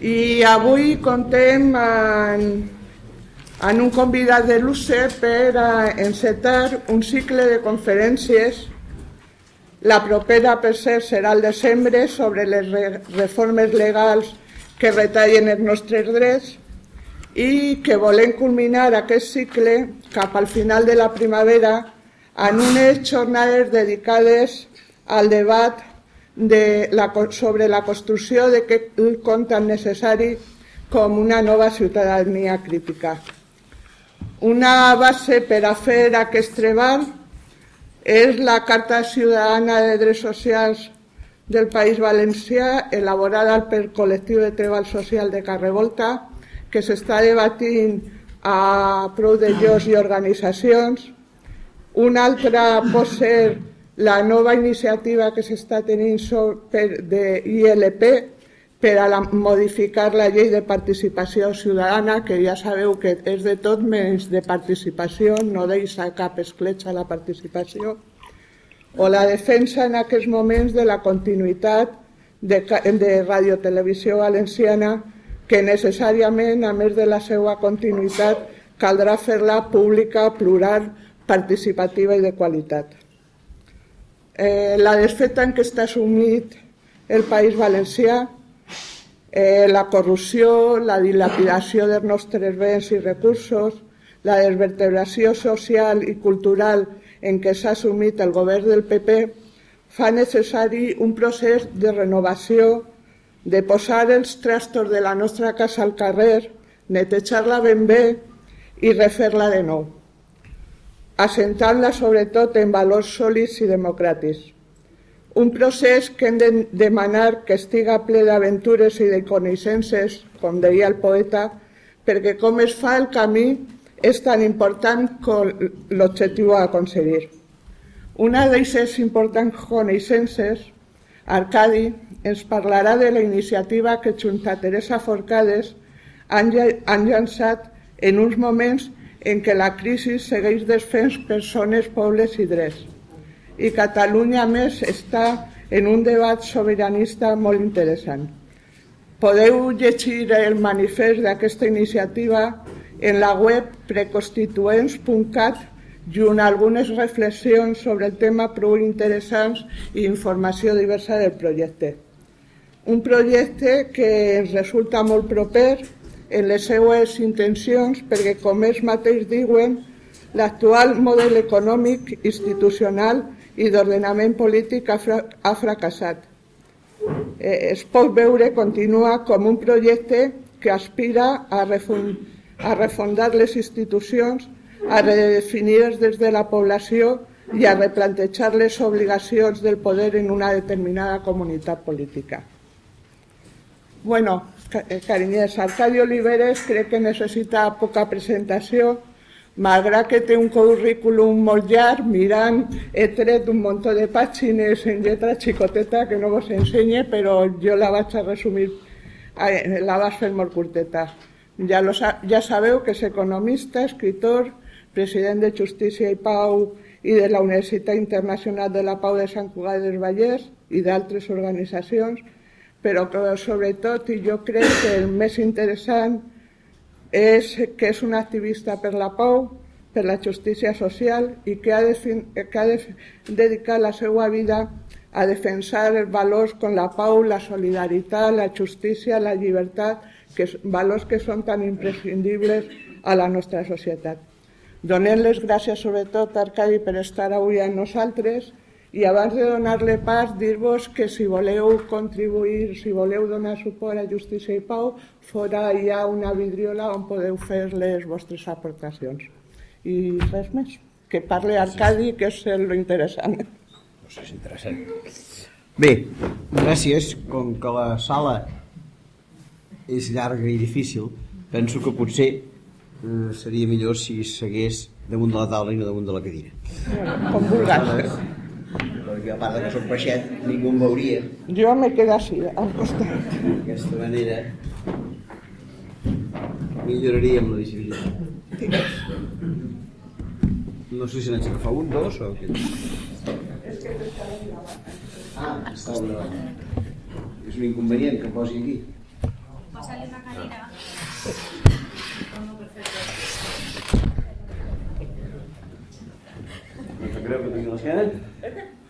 I avui contem en, en un convidat de l'UCE per a encetar un cicle de conferències. La propera, per cert, serà el desembre sobre les reformes legals que retallen els nostres drets i que volem culminar aquest cicle cap al final de la primavera en unes jornades dedicades al debat de la, sobre la construcció de què compte necessari com una nova ciutadania crítica. Una base per a fer aquest treball és la Carta Ciutadana de Drets Socials del País Valencià, elaborada pel col·lectiu de treball social de Carrevolta, que s'està debatint a prou de llocs i organitzacions. Una altra pot ser la nova iniciativa que s'està tenint per de ILP per a la, modificar la llei de participació ciutadana, que ja sabeu que és de tot menys de participació, no deixa cap escletxa a la participació, o la defensa en aquests moments de la continuïtat de, de radiotelevisió valenciana, que necessàriament, a més de la seva continuïtat, caldrà fer-la pública, plural, participativa i de qualitat eh, la desfeta en què està sumit el País Valencià, eh, la corrupció, la dilapidació dels nostres béns i recursos, la desvertebració social i cultural en què s'ha assumit el govern del PP, fa necessari un procés de renovació, de posar els trastos de la nostra casa al carrer, netejar-la ben bé i refer-la de nou assentant-la sobretot en valors sòlids i democràtics. Un procés que hem de demanar que estiga ple d'aventures i de coneixences, com deia el poeta, perquè com es fa el camí és tan important com l'objectiu a aconseguir. Una d'aquestes importants coneixences, Arcadi, ens parlarà de la iniciativa que junta Teresa Forcades han, llançat en uns moments en què la crisi segueix desfent persones, pobles i drets. I Catalunya, més, està en un debat sobiranista molt interessant. Podeu llegir el manifest d'aquesta iniciativa en la web preconstituents.cat junt a algunes reflexions sobre el tema prou interessants i informació diversa del projecte. Un projecte que ens resulta molt proper en les seues intencions perquè, com ells mateix diuen, l'actual model econòmic, institucional i d'ordenament polític ha, fra ha fracassat. Eh, es pot veure, continua, com un projecte que aspira a, refund a refondar les institucions, a redefinir des de la població i a replantejar les obligacions del poder en una determinada comunitat política. Bueno, carinyers, Arcadi Oliveres crec que necessita poca presentació, malgrat que té un currículum molt llarg, mirant, un munt de pàgines en lletra xicoteta que no vos ensenye, però jo la vaig a resumir, eh, la vaig fer molt curteta. Ja, lo, ja que és economista, escritor, president de Justícia i Pau i de la Universitat Internacional de la Pau de Sant Cugat del Vallès i d'altres organitzacions, però sobretot, i jo crec que el més interessant és que és un activista per la pau, per la justícia social i que ha que ha de dedicar la seva vida a defensar els valors com la pau, la solidaritat, la justícia, la llibertat, que valors que són tan imprescindibles a la nostra societat. Donem les gràcies sobretot a Arcadi per estar avui amb nosaltres i abans de donar-le pas, dir-vos que si voleu contribuir, si voleu donar suport a Justícia i Pau, fora hi ha una vidriola on podeu fer les vostres aportacions. I res més, que parli Arcadi, que és el interessant. No sé si és interessant. Bé, gràcies. Com que la sala és llarga i difícil, penso que potser eh, seria millor si segués damunt de la taula i no damunt de la cadira. Com vulguis perquè a part que soc peixet, ningú em veuria. Jo me quedo així, al costat. D'aquesta manera milloraríem la visibilitat. No sé si n'haig d'agafar un, dos o què. Ah, està una... És un inconvenient que posi aquí. No te creu que tingui l'esquena?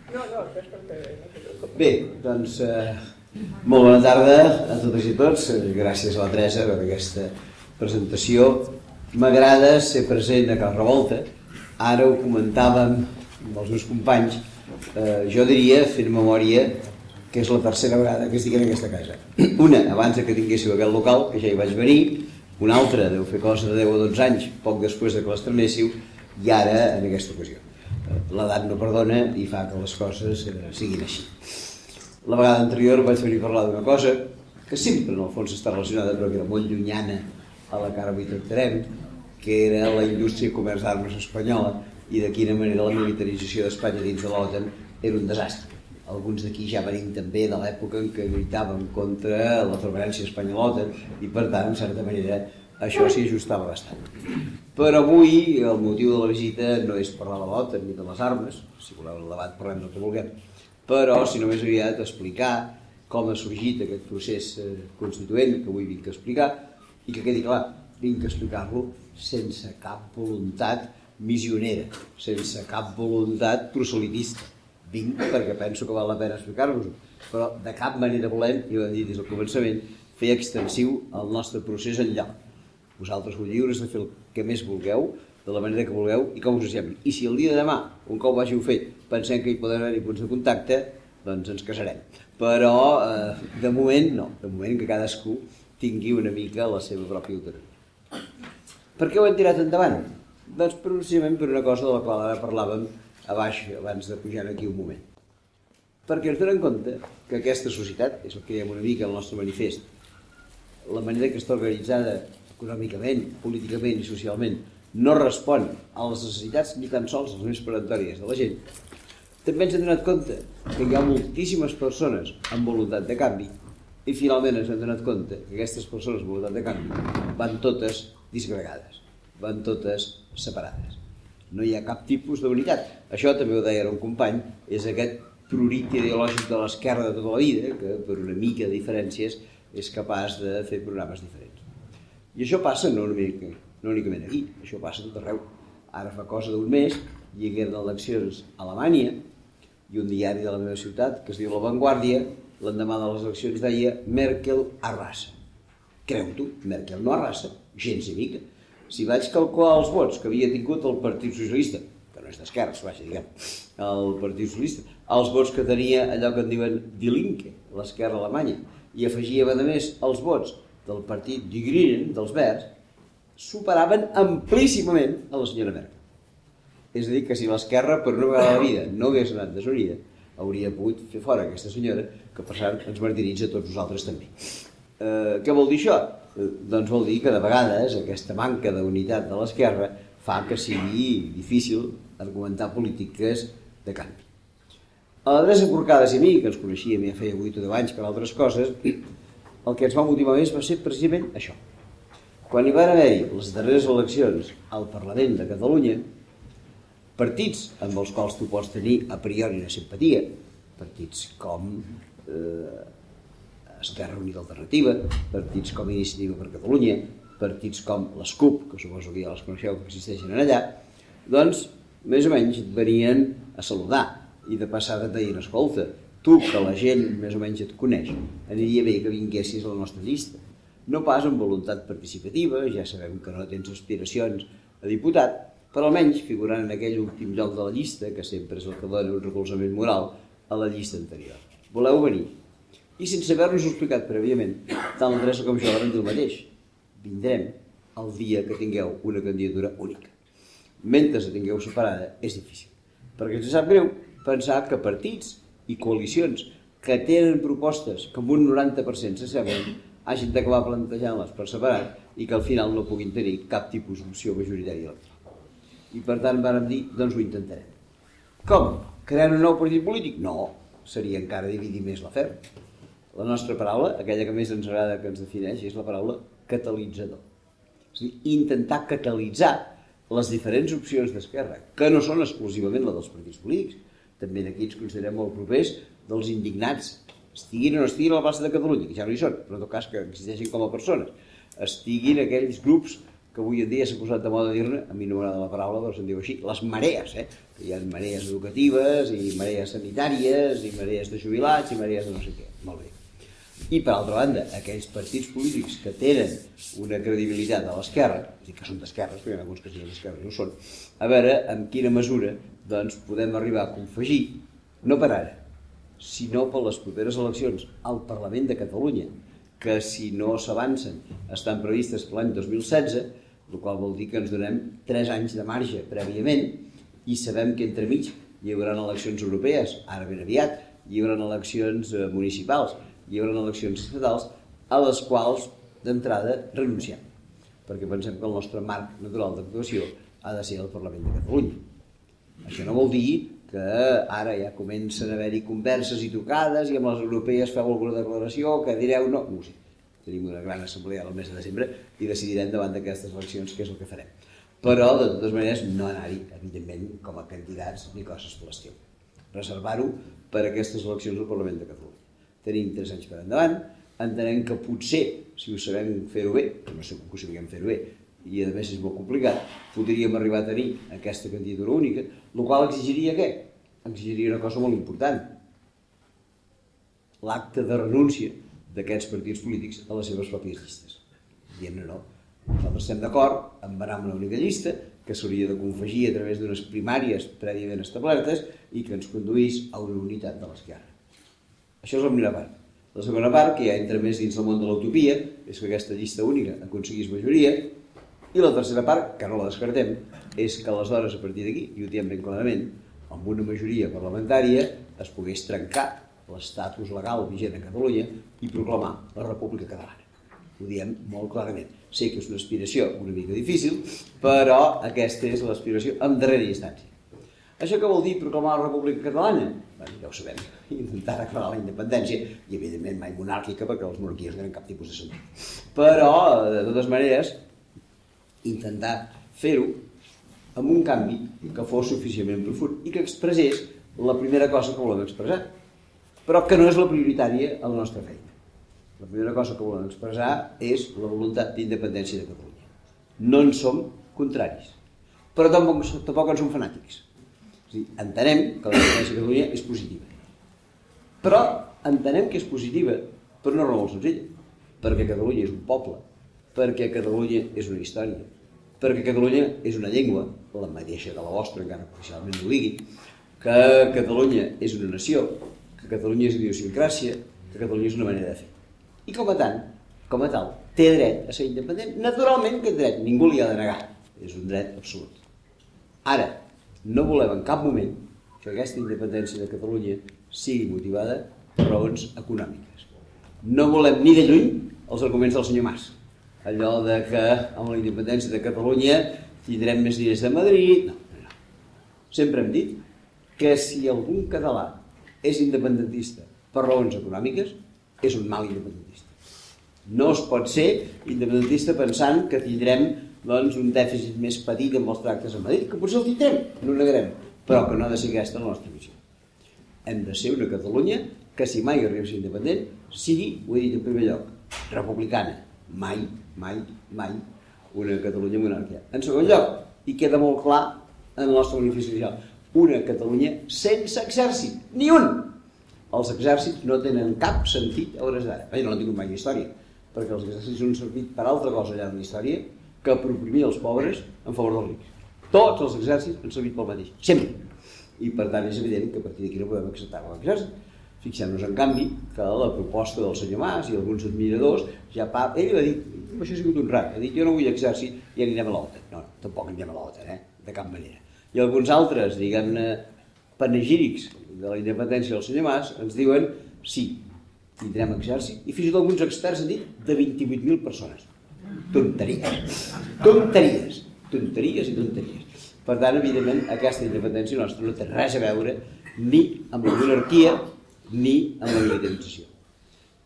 No, no, Bé, doncs, eh, molt bona tarda a totes i tots. Gràcies a la Teresa per aquesta presentació. M'agrada ser present a Cal Revolta. Ara ho comentàvem amb els meus companys. Eh, jo diria, fent memòria, que és la tercera vegada que estic en aquesta casa. Una, abans que tinguéssiu aquest local, que ja hi vaig venir, una altra, deu fer cosa de 10 o 12 anys, poc després de que l'estrenéssiu, i ara en aquesta ocasió l'edat no perdona i fa que les coses eh, siguin així. La vegada anterior vaig venir a parlar d'una cosa que sempre en el fons està relacionada però que era molt llunyana a la cara avui tractarem, que era la indústria i comerç d'armes espanyola i de quina manera la militarització d'Espanya dins de l'OTAN era un desastre. Alguns d'aquí ja venim també de l'època en què lluitàvem contra la permanència espanyola i per tant, en certa manera, això s'hi ajustava bastant. Però avui el motiu de la visita no és parlar de l'OTAN ni de les armes, si voleu el debat parlem del que vulguem, però si no més aviat explicar com ha sorgit aquest procés eh, constituent que avui vinc a explicar i que quedi clar, vinc a explicar-lo sense cap voluntat missionera, sense cap voluntat proselitista. Vinc perquè penso que val la pena explicar-vos-ho, però de cap manera volem, i ho hem dit des del començament, fer extensiu el nostre procés enlloc vosaltres sou lliures de fer el que més vulgueu, de la manera que vulgueu i com us sembli. I si el dia de demà, un cop ho hàgiu fet, pensem que hi poden haver-hi punts de contacte, doncs ens casarem. Però, eh, de moment, no. De moment que cadascú tingui una mica la seva pròpia autonomia. Per què ho hem tirat endavant? Doncs precisament per una cosa de la qual ara parlàvem a baix, abans de pujar aquí un moment. Perquè ens donem compte que aquesta societat, és el que diem una mica el nostre manifest, la manera que està organitzada econòmicament, políticament i socialment no respon a les necessitats ni tan sols les més perentòries de la gent, també ens hem donat compte que hi ha moltíssimes persones amb voluntat de canvi i finalment ens hem donat compte que aquestes persones amb voluntat de canvi van totes disgregades, van totes separades. No hi ha cap tipus d'unitat. Això també ho deia un company, és aquest prurit ideològic de l'esquerra de tota la vida, que per una mica de diferències és capaç de fer programes diferents. I això passa no, únic, no únicament aquí, això passa tot arreu. Ara fa cosa d'un mes hi hagué eleccions a Alemanya i un diari de la meva ciutat, que es diu La Vanguardia, l'endemà de les eleccions deia Merkel arrasa. Creu-t'ho, Merkel no arrasa, gens i mica. Si vaig calcular els vots que havia tingut el Partit Socialista, que no és d'esquerres, vaja, diguem, el Partit Socialista, els vots que tenia allò que en diuen Die Linke, l'esquerra alemanya, i afegia, a més, els vots del partit Die Grünen, dels Verds, superaven amplíssimament a la senyora Merkel. És a dir, que si l'esquerra per una vegada de la vida no hagués anat desunida, hauria pogut fer fora aquesta senyora, que per cert ens martiritza a tots nosaltres també. Eh, què vol dir això? Eh, doncs vol dir que de vegades aquesta manca d'unitat de l'esquerra fa que sigui difícil argumentar polítiques de canvi. A l'adreça Corcades i mi, que ens coneixíem ja feia 8 o 10 anys per altres coses, el que ens va motivar més va ser precisament això. Quan hi van haver les darreres eleccions al Parlament de Catalunya, partits amb els quals tu pots tenir a priori una simpatia, partits com eh, Esquerra Unida Alternativa, partits com Iniciativa per Catalunya, partits com l'ESCUP, que suposo que ja les coneixeu que existeixen en allà, doncs més o menys et venien a saludar i de passada et deien, escolta, tu, que la gent més o menys et coneix, aniria bé que vinguessis a la nostra llista. No pas amb voluntat participativa, ja sabem que no tens aspiracions a diputat, però almenys figurant en aquell últim lloc de la llista, que sempre és el que dona un recolzament moral a la llista anterior. Voleu venir? I sense haver-nos explicat prèviament, tant l'Andressa com jo vam dir el mateix. Vindrem el dia que tingueu una candidatura única. Mentre la tingueu separada, és difícil. Perquè ens sap greu pensar que partits i coalicions que tenen propostes que amb un 90% s'assemblen hagin d'acabar plantejant-les per separat i que al final no puguin tenir cap tipus d'opció majoritària. I per tant vàrem dir, doncs ho intentarem. Com? Creant un nou partit polític? No, seria encara dividir més l'afer. La nostra paraula, aquella que més ens agrada que ens defineix, és la paraula catalitzador. És dir, intentar catalitzar les diferents opcions d'esquerra, que no són exclusivament la dels partits polítics, també d'aquí ens considerem molt propers dels indignats estiguin o no estiguin a la plaça de Catalunya, que ja no hi són, però en tot cas que existeixin com a persones, estiguin aquells grups que avui en dia s'ha posat de moda dir-ne, a mi no m'agrada la paraula, però se'n diu així, les marees, eh? que hi ha marees educatives, i marees sanitàries, i marees de jubilats, i marees de no sé què. Molt bé. I per altra banda, aquells partits polítics que tenen una credibilitat a l'esquerra, és dir, que són d'esquerres, perquè hi ha alguns que siguin d'esquerra no són, a veure en quina mesura doncs, podem arribar a confegir, no per ara, sinó per les properes eleccions al Parlament de Catalunya, que si no s'avancen estan previstes per l'any 2016, el qual vol dir que ens donem 3 anys de marge prèviament i sabem que entremig hi haurà eleccions europees, ara ben aviat, hi haurà eleccions eh, municipals, hi haurà eleccions estatals, a les quals d'entrada renunciem, perquè pensem que el nostre marc natural d'actuació ha de ser el Parlament de Catalunya. Això no vol dir que ara ja comencen a haver-hi converses i tocades i amb les europees feu alguna declaració que direu no, no ho sé. Tenim una gran assemblea el mes de desembre i decidirem davant d'aquestes eleccions què és el que farem. Però, de totes maneres, no anar-hi, evidentment, com a candidats ni coses per l'estiu. Reservar-ho per aquestes eleccions al Parlament de Catalunya. Tenim tres anys per endavant, entenem que potser, si ho sabem fer-ho bé, que no sé com ho sabem fer-ho bé, i a més és molt complicat, podríem arribar a tenir aquesta candidatura única, el qual exigiria què? Exigiria una cosa molt important. L'acte de renúncia d'aquests partits polítics a les seves pròpies llistes. Dient no, nosaltres estem d'acord en anar amb una única llista que s'hauria de confegir a través d'unes primàries prèviament establertes i que ens conduís a una unitat de l'esquerra. Això és la primera part. La segona part, que ja entra més dins del món de l'utopia, és que aquesta llista única aconseguís majoria i la tercera part, que no la descartem, és que aleshores, a partir d'aquí, i ho diem ben clarament, amb una majoria parlamentària es pogués trencar l'estatus legal vigent a Catalunya i proclamar la República Catalana. Ho diem molt clarament. Sé que és una aspiració una mica difícil, però aquesta és l'aspiració en darrera instància. Això què vol dir proclamar la República Catalana? Bé, ja ho sabem, intentar declarar la independència, i evidentment mai monàrquica, perquè les monarquies no tenen cap tipus de sentit. Però, de totes maneres, intentar fer-ho amb un canvi que fos suficientment profund i que expressés la primera cosa que volem expressar, però que no és la prioritària a la nostra feina. La primera cosa que volem expressar és la voluntat d'independència de Catalunya. No en som contraris, però tampoc, tampoc en som fanàtics. És dir, entenem que la independència de Catalunya és positiva. Però entenem que és positiva per una raó molt senzilla, perquè Catalunya és un poble, perquè Catalunya és una història, perquè Catalunya és una llengua, la mateixa que la vostra, encara que oficialment ho digui, que Catalunya és una nació, que Catalunya és idiosincràsia, que Catalunya és una manera de fer. I com a tant, com a tal, té dret a ser independent. Naturalment aquest dret ningú li ha de negar, és un dret absolut. Ara, no volem en cap moment que aquesta independència de Catalunya sigui motivada per raons econòmiques. No volem ni de lluny els arguments del senyor Mas allò de que amb la independència de Catalunya tindrem més diners de Madrid... No, no. Sempre hem dit que si algun català és independentista per raons econòmiques, és un mal independentista. No es pot ser independentista pensant que tindrem doncs, un dèficit més petit amb els tractes a Madrid, que potser el tindrem, no negarem, però que no ha de ser aquesta la nostra visió. Hem de ser una Catalunya que si mai arriba a ser independent, sigui, ho he dit en primer lloc, republicana, mai mai, mai una Catalunya monàrquia. En segon lloc, i queda molt clar en el nostre manifest social, una Catalunya sense exèrcit, ni un! Els exèrcits no tenen cap sentit a hores d'ara. no han tingut mai història, perquè els exèrcits no han servit per altra cosa allà en la història que per oprimir els pobres en favor dels rics. Tots els exèrcits han servit pel mateix, sempre. I per tant és evident que a partir d'aquí no podem acceptar l'exèrcit Fixem-nos, en canvi, que la proposta del senyor Mas i alguns admiradors ja pa... Ell va dir, això ha sigut un rat, ha dit, jo no vull exèrcit i anirem a l'OTAN. No, no, tampoc anirem a l'OTAN, eh? de cap manera. I alguns altres, diguem-ne, panegírics de la independència del senyor Mas ens diuen, sí, tindrem exèrcit, i fins i tot alguns experts han dit de 28.000 persones. Tonteries. Tonteries. Tonteries i tonteries. Per tant, evidentment, aquesta independència nostra no té res a veure ni amb la monarquia ni en la militarització.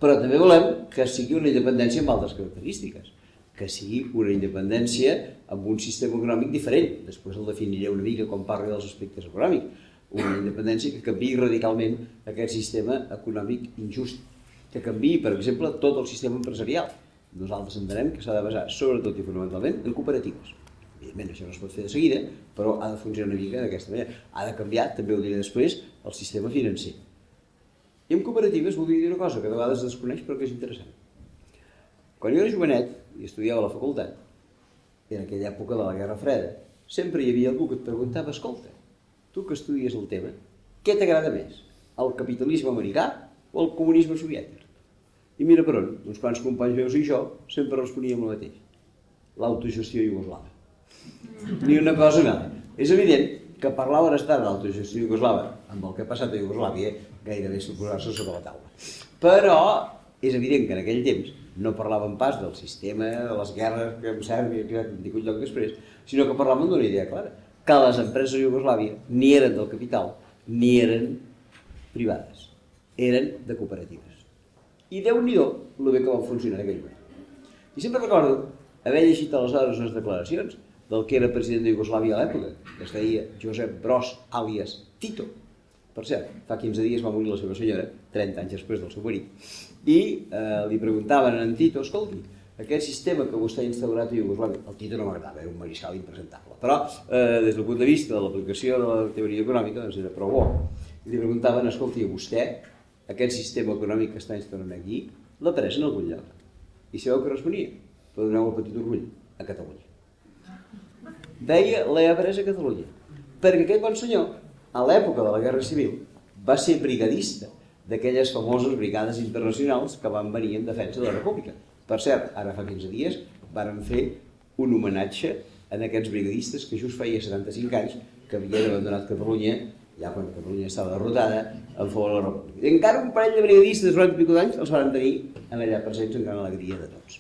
Però també volem que sigui una independència amb altres característiques, que sigui una independència amb un sistema econòmic diferent. Després el definiré una mica quan parli dels aspectes econòmics. una independència que canvi radicalment aquest sistema econòmic injust, que canvi, per exemple, tot el sistema empresarial. Nosaltres entenem que s'ha de basar, sobretot i fonamentalment, en cooperatives. Evidentment, això no es pot fer de seguida, però ha de funcionar una mica d'aquesta manera. Ha de canviar, també ho diré després, el sistema financer. I en cooperatives voldria dir una cosa que de vegades es desconeix però que és interessant. Quan jo era jovenet i estudiava a la facultat, en aquella època de la Guerra Freda, sempre hi havia algú que et preguntava, escolta, tu que estudies el tema, què t'agrada més? El capitalisme americà o el comunisme soviètic? I mira per on, uns quants companys meus i jo sempre responíem el mateix. L'autogestió iugoslava. Ni una cosa ni. És evident que parlar hores tard d'autogestió iugoslava amb el que ha passat a Iugoslàvia gairebé suposar-se sobre la taula. Però és evident que en aquell temps no parlàvem pas del sistema, de les guerres que amb Sèrbia, que han tingut lloc després, sinó que parlàvem d'una idea clara, que les empreses de Iugoslàvia ni eren del capital, ni eren privades, eren de cooperatives. I déu nhi el bé que va funcionar en aquell moment. I sempre recordo haver llegit aleshores unes declaracions del que era president de Iugoslàvia a l'època, que es deia Josep Broz, àlies Tito. Per cert, fa 15 dies va morir la seva senyora, 30 anys després del seu marit, i eh, li preguntaven a Tito, escolti, aquest sistema que vostè ha instaurat a Iugoslàvia, el Tito no m'agradava, era un mariscal impresentable, però eh, des del punt de vista de l'aplicació de la teoria econòmica doncs era prou bo. I li preguntaven, escolti, vostè aquest sistema econòmic que està instal·lant aquí, l'ha pres en algun lloc. I sabeu que responia? Per donar un petit orgull, a Catalunya. Deia, l'he pres a Catalunya. Perquè aquest bon senyor, a l'època de la Guerra Civil, va ser brigadista d'aquelles famoses brigades internacionals que van venir en defensa de la República. Per cert, ara fa 15 dies varen fer un homenatge a aquests brigadistes que just feia 75 anys que havien abandonat Catalunya ja quan Catalunya estava derrotada, en favor de la República. I encara un parell de brigadistes durant pico d'anys els van tenir en allà presents en gran alegria de tots.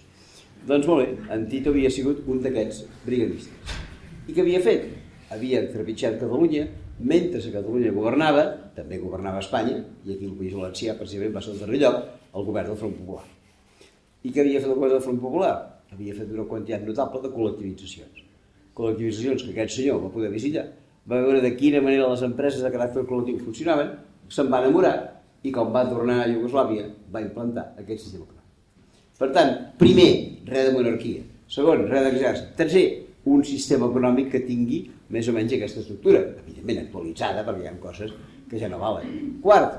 Doncs molt bé, en Tito havia sigut un d'aquests brigadistes. I què havia fet? Havia trepitjat Catalunya, mentre que Catalunya governava, també governava Espanya, i aquí el País Valencià precisament va ser el darrer lloc, el govern del Front Popular. I què havia fet el govern del Front Popular? Havia fet una quantitat notable de col·lectivitzacions. Col·lectivitzacions que aquest senyor va poder visitar va veure de quina manera les empreses de caràcter col·lectiu funcionaven, se'n va enamorar i quan va tornar a Iugoslàvia va implantar aquest sistema. Per tant, primer, res de monarquia. Segon, res d'exèrcit. Tercer, un sistema econòmic que tingui més o menys aquesta estructura, evidentment actualitzada perquè hi ha coses que ja no valen. Quart,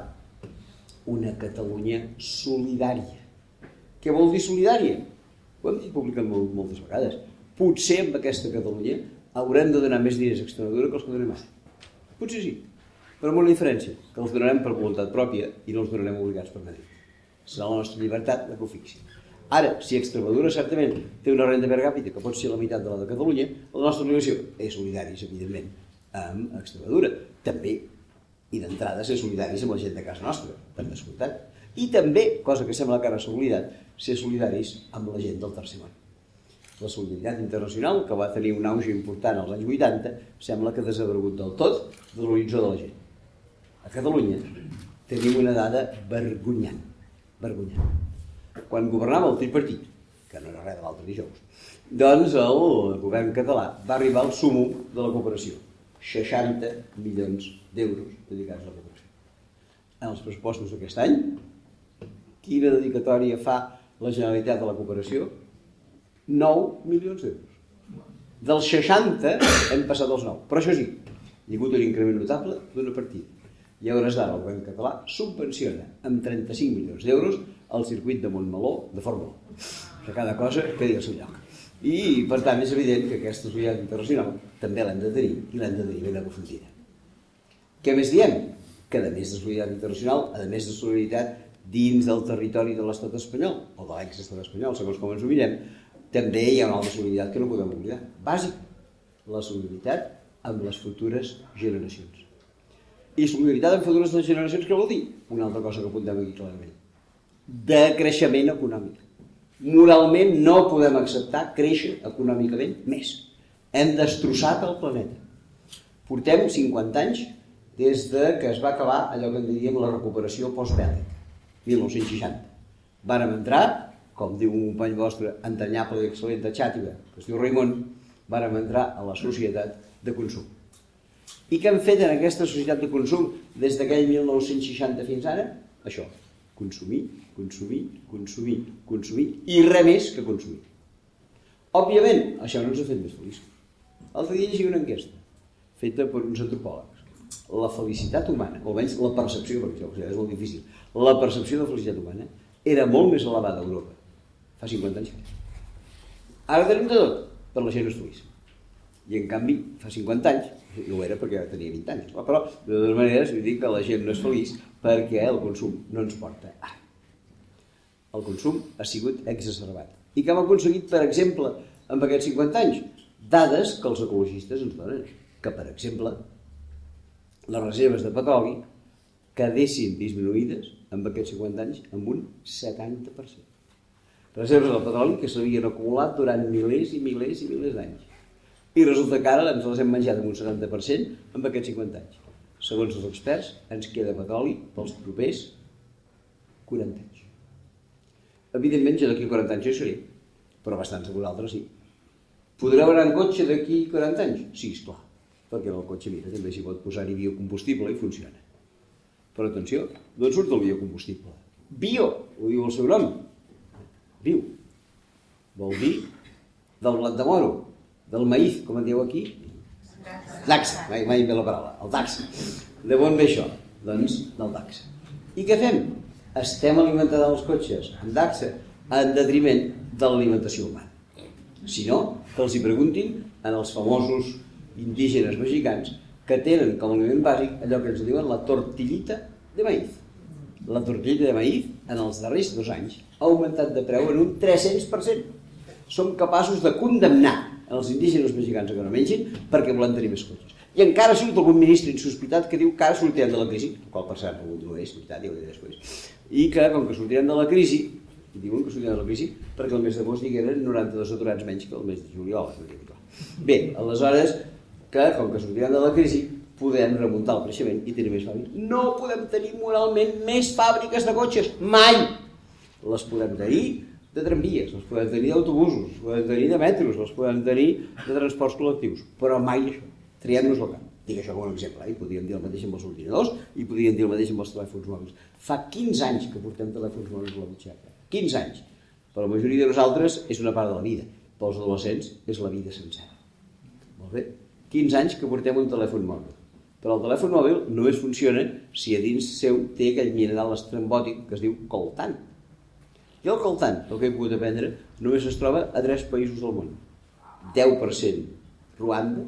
una Catalunya solidària. Què vol dir solidària? Ho hem dit públicament moltes vegades. Potser amb aquesta Catalunya haurem de donar més diners a Extremadura que els que donem ara. Potser sí, però amb una diferència, que els donarem per voluntat pròpia i no els donarem obligats per Madrid. Serà la nostra llibertat la que ho fixi. Ara, si Extremadura certament té una renda per càpita que pot ser la meitat de la de Catalunya, la nostra obligació és solidaris, evidentment, amb Extremadura. També, i d'entrada, ser solidaris amb la gent de casa nostra, per descomptat. I també, cosa que sembla que ara s'ha oblidat, ser solidaris amb la gent del tercer món la solidaritat internacional, que va tenir un auge important als anys 80, sembla que ha desaparegut del tot de l'horitzó de la gent. A Catalunya tenim una dada vergonyant, vergonyant. Quan governava el tripartit, que no era res de l'altre dijous, doncs el govern català va arribar al sumum de la cooperació. 60 milions d'euros dedicats a la cooperació. En els pressupostos d'aquest any, quina dedicatòria fa la Generalitat a la cooperació? 9 milions d'euros. Dels 60 hem passat als 9. Però això sí, hi ha hagut un increment notable d'una partida. I a hores d'ara el govern català subvenciona amb 35 milions d'euros el circuit de Montmeló de Fórmula 1. Que cada cosa quedi al seu lloc. I, per tant, és evident que aquesta solidaritat internacional també l'hem de tenir i l'hem de tenir ben aprofundida. Què més diem? Que a més de solidaritat internacional, a més de solidaritat dins del territori de l'estat espanyol, o de l'ex-estat espanyol, segons com ens ho mirem, també hi ha una altra solidaritat que no podem oblidar. Bàsic, la solidaritat amb les futures generacions. I solidaritat amb futures generacions què vol dir? Una altra cosa que apuntem aquí clarament. De creixement econòmic. Moralment no podem acceptar créixer econòmicament més. Hem destrossat el planeta. Portem 50 anys des de que es va acabar allò que en diríem la recuperació postbèl·lica, 1960. Vàrem entrar com diu un company vostre, entranyable i excel·lent de Xàtiva, que es diu Raimon, vàrem entrar a la societat de consum. I què han fet en aquesta societat de consum des d'aquell 1960 fins ara? Això, consumir, consumir, consumir, consumir i res més que consumir. Òbviament, això no ens ha fet més feliços. L'altre dia llegia una enquesta feta per uns antropòlegs. La felicitat humana, o almenys la percepció, perquè això és molt difícil, la percepció de felicitat humana era molt més elevada a Europa fa 50 anys. Ara tenim de tot, per la gent és feliç. I en canvi, fa 50 anys, i ho era perquè ja tenia 20 anys, però de totes maneres vull dir que la gent no és feliç perquè el consum no ens porta. El consum ha sigut exacerbat. I què hem aconseguit, per exemple, amb aquests 50 anys? Dades que els ecologistes ens donen. Que, per exemple, les reserves de petroli quedessin disminuïdes amb aquests 50 anys amb un 70%. Reserves de petroli que s'havien acumulat durant milers i milers i milers d'anys i resulta que ara ens les hem menjat amb un 70% amb aquests 50 anys. Segons els experts, ens queda petroli pels propers 40 anys. Evidentment, jo d'aquí 40 anys jo seré, però bastants de vosaltres sí. Podreu anar en cotxe d'aquí 40 anys? Sí, esclar, perquè el cotxe, mira, també s'hi pot posar-hi biocombustible i funciona. Però atenció, d'on surt el biocombustible? Bio, ho diu el seu nom. Viu. Vol dir del blat de moro, del maïs, com en dieu aquí? Daxa, mai, mai ve la paraula, el daxa. De on ve això? Doncs del daxa. I què fem? Estem alimentant els cotxes amb daxa en detriment de l'alimentació humana. Si no, que els hi preguntin en els famosos indígenes mexicans que tenen com a aliment bàsic allò que ens diuen la tortillita de maïs. La tortillita de maïs en els darrers dos anys ha augmentat de preu en un 300%. Som capaços de condemnar els indígenes mexicans que no mengin perquè volen tenir més cotxes. I encara surt algun ministre insospitat que diu que ara sortirem de la crisi, el qual per cert no és veritat, ja ho diré després, i que com que sortirem de la crisi, i diuen que sortirem de la crisi perquè el mes d'agost digueren 92 aturats menys que el mes de juliol. Bé, aleshores, que com que sortirem de la crisi, podem remuntar el creixement i tenir més fàbriques. No podem tenir moralment més fàbriques de cotxes, mai! Les podem tenir de tramvies, els podem tenir d'autobusos, els podem tenir de metros, els podem tenir de transports col·lectius, però mai això. Triem-nos el camp. Dic això com un exemple, eh? i podríem dir el mateix amb els ordinadors i podríem dir el mateix amb els telèfons mòbils. Fa 15 anys que portem telèfons mòbils a la butxaca. 15 anys. Per la majoria de nosaltres és una part de la vida. Pels adolescents és la vida sencera. Molt bé? 15 anys que portem un telèfon mòbil. Però el telèfon mòbil només funciona si a dins seu té aquell mineral estrambòtic que es diu coltant i el coltant, el que he pogut aprendre, només es troba a tres països del món. 10% Ruanda,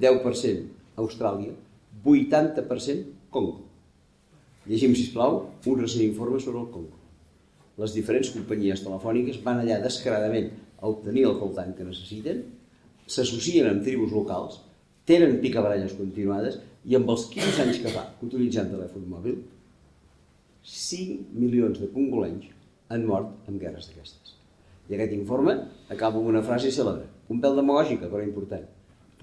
10% Austràlia, 80% Congo. Llegim, sisplau, un recent informe sobre el Congo. Les diferents companyies telefòniques van allà descaradament a obtenir el coltant que necessiten, s'associen amb tribus locals, tenen picabaralles continuades i amb els 15 anys que fa utilitzant telèfon mòbil, 5 milions de congolenys han mort en guerres d'aquestes. I aquest informe acaba amb una frase cèlebre, un pèl demagògica, però important.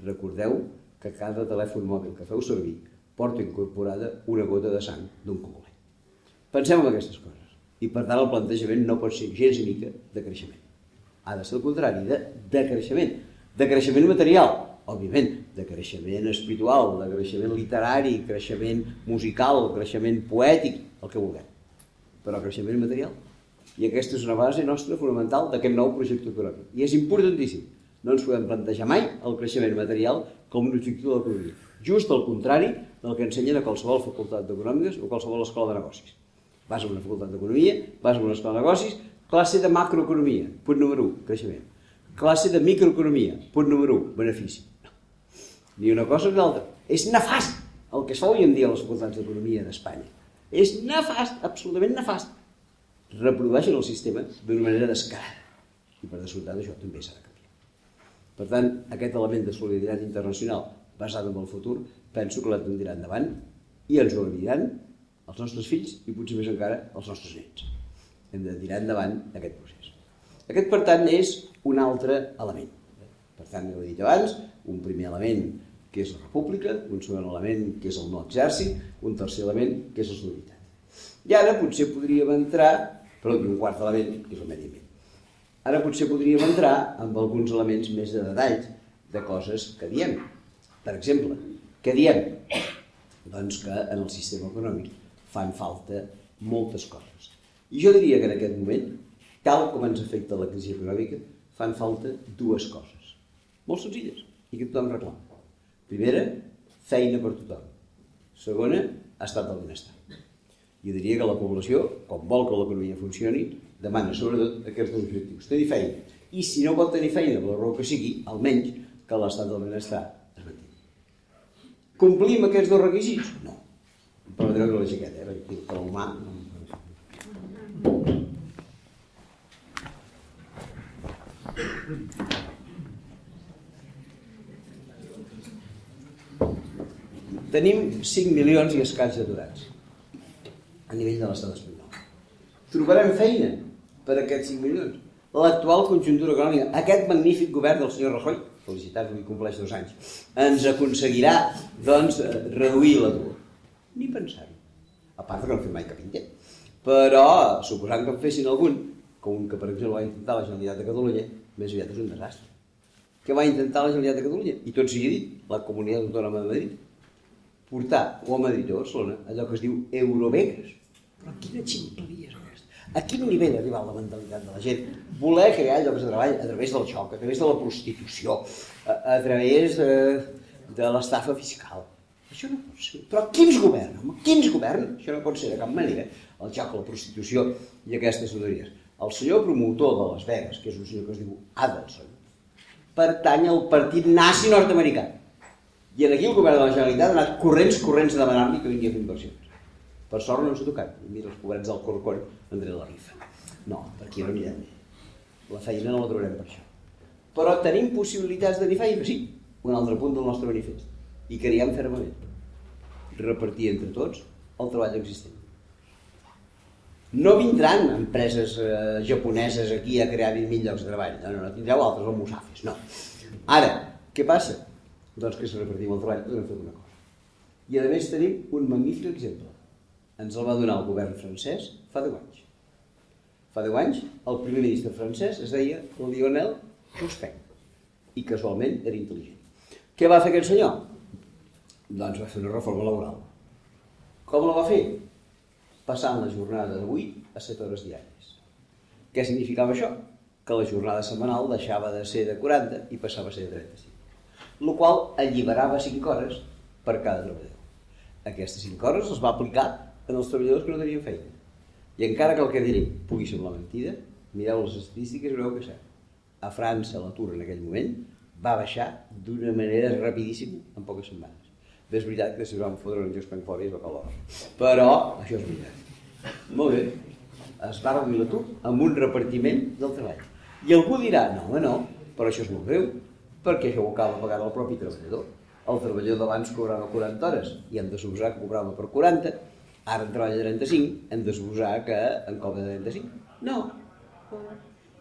Recordeu que cada telèfon mòbil que feu servir porta incorporada una gota de sang d'un cogoler. Pensem en aquestes coses. I per tant el plantejament no pot ser gens mica de creixement. Ha de ser el contrari, de, de creixement. De creixement material, òbviament, de creixement espiritual, de creixement literari, creixement musical, creixement poètic, el que vulguem. Però creixement material i aquesta és una base nostra fonamental d'aquest nou projecte econòmic. I és importantíssim. No ens podem plantejar mai el creixement material com un objectiu de l'economia. Just al contrari del que ensenyen a qualsevol facultat d'econòmiques o qualsevol escola de negocis. Vas a una facultat d'economia, vas a una escola de negocis, classe de macroeconomia, punt número 1, creixement. Classe de microeconomia, punt número 1, benefici. Ni una cosa ni l'altra. És nefast el que es fa avui en dia a les facultats d'economia d'Espanya. És nefast, absolutament nefast reprodueixen el sistema d'una manera descarada. I per descomptat això també s'ha de canviar. Per tant, aquest element de solidaritat internacional basat en el futur, penso que l'atendrà endavant i ens ho agradiran els nostres fills i potser més encara els nostres nets. Hem de tirar endavant aquest procés. Aquest, per tant, és un altre element. Per tant, ho he dit abans, un primer element que és la república, un segon element que és el no exèrcit, un tercer element que és la solidaritat. I ara potser podríem entrar però un quart element és el medi ambient. Ara potser podríem entrar amb alguns elements més de detalls de coses que diem. Per exemple, Què diem? Doncs que en el sistema econòmic fan falta moltes coses. I jo diria que en aquest moment, tal com ens afecta la crisi econòmica, fan falta dues coses. Molt senzilles, i que tothom reclama. Primera, feina per tothom. Segona, estat del benestar. Jo diria que la població, com vol que l'economia funcioni, demana sobretot aquests dos objectius. Tenir feina. I si no pot tenir feina, per la raó que sigui, almenys que l'estat del benestar es mantingui. Complim aquests dos requisits? No. Però treure la jaqueta, eh? perquè l'humà Tenim 5 milions i escaig d'aturats a nivell de l'estat espanyol. Trobarem feina per aquests 5 milions. L'actual conjuntura econòmica, aquest magnífic govern del senyor Rajoy, felicitats, avui compleix dos anys, ens aconseguirà, doncs, reduir l'atur. Ni pensar-hi. A part que no fem mai cap intent. Però, suposant que en fessin algun, com un que, per exemple, va intentar la Generalitat de Catalunya, més aviat és un desastre. Què va intentar la Generalitat de Catalunya? I tot sigui dit, la Comunitat Autònoma de Madrid, portar o a Madrid o a Barcelona allò que es diu eurobeques. Però quina ximpleria és aquesta? A quin nivell ha arribat la mentalitat de la gent? Voler crear llocs de treball a través del xoc, a través de la prostitució, a, a través eh, de l'estafa fiscal. Això no pot ser. Però quins governs? Quins governs? Això no pot ser de cap manera. El xoc, la prostitució i aquestes sodories. El senyor promotor de Las Vegas, que és un senyor que es diu Adelson, pertany al partit nazi nord-americà i aquí el govern de la Generalitat ha anat corrents, corrents a demanar-li que vingui a fer inversions. Per sort no ens ha tocat. Mira, els cobrets del Corcón vendré la rifa. No, per aquí no anirem. La feina no la trobarem per això. Però tenim possibilitats de feina? Sí, un altre punt del nostre manifest. I creiem fermament. Repartir entre tots el treball existent. No vindran empreses eh, japoneses aquí a crear 20.000 llocs de treball. No, no, no tindreu altres, el Musafes. No. Ara, què passa? Doncs que si repartim el treball podem fer una cosa. I a més tenim un magnífic exemple. Ens el va donar el govern francès fa 10 anys. Fa 10 anys el primer ministre francès es deia Lionel Jospin i casualment era intel·ligent. Què va fer aquest senyor? Doncs va fer una reforma laboral. Com la va fer? Passant la jornada de 8 a 7 hores diàries. Què significava això? Que la jornada setmanal deixava de ser de 40 i passava a ser de 35 el qual alliberava 5 hores per cada treballador. Aquestes 5 hores les va aplicar en els treballadors que no tenien feina. I encara que el que diré pugui semblar mentida, mireu les estadístiques i veureu que és A França l'atur en aquell moment va baixar d'una manera rapidíssima en poques setmanes. És veritat que si es van fotre en Just fora i es va calar. Però això és veritat. Molt bé. Es va reduir l'atur amb un repartiment del treball. I algú dirà, no, home, no, però això és molt greu perquè això ho acaba pagant el propi treballador. El treballador d'abans cobrava 40 hores i hem de suposar que cobrava per 40, ara en treballa 35, hem de suposar que en cobra 35. No.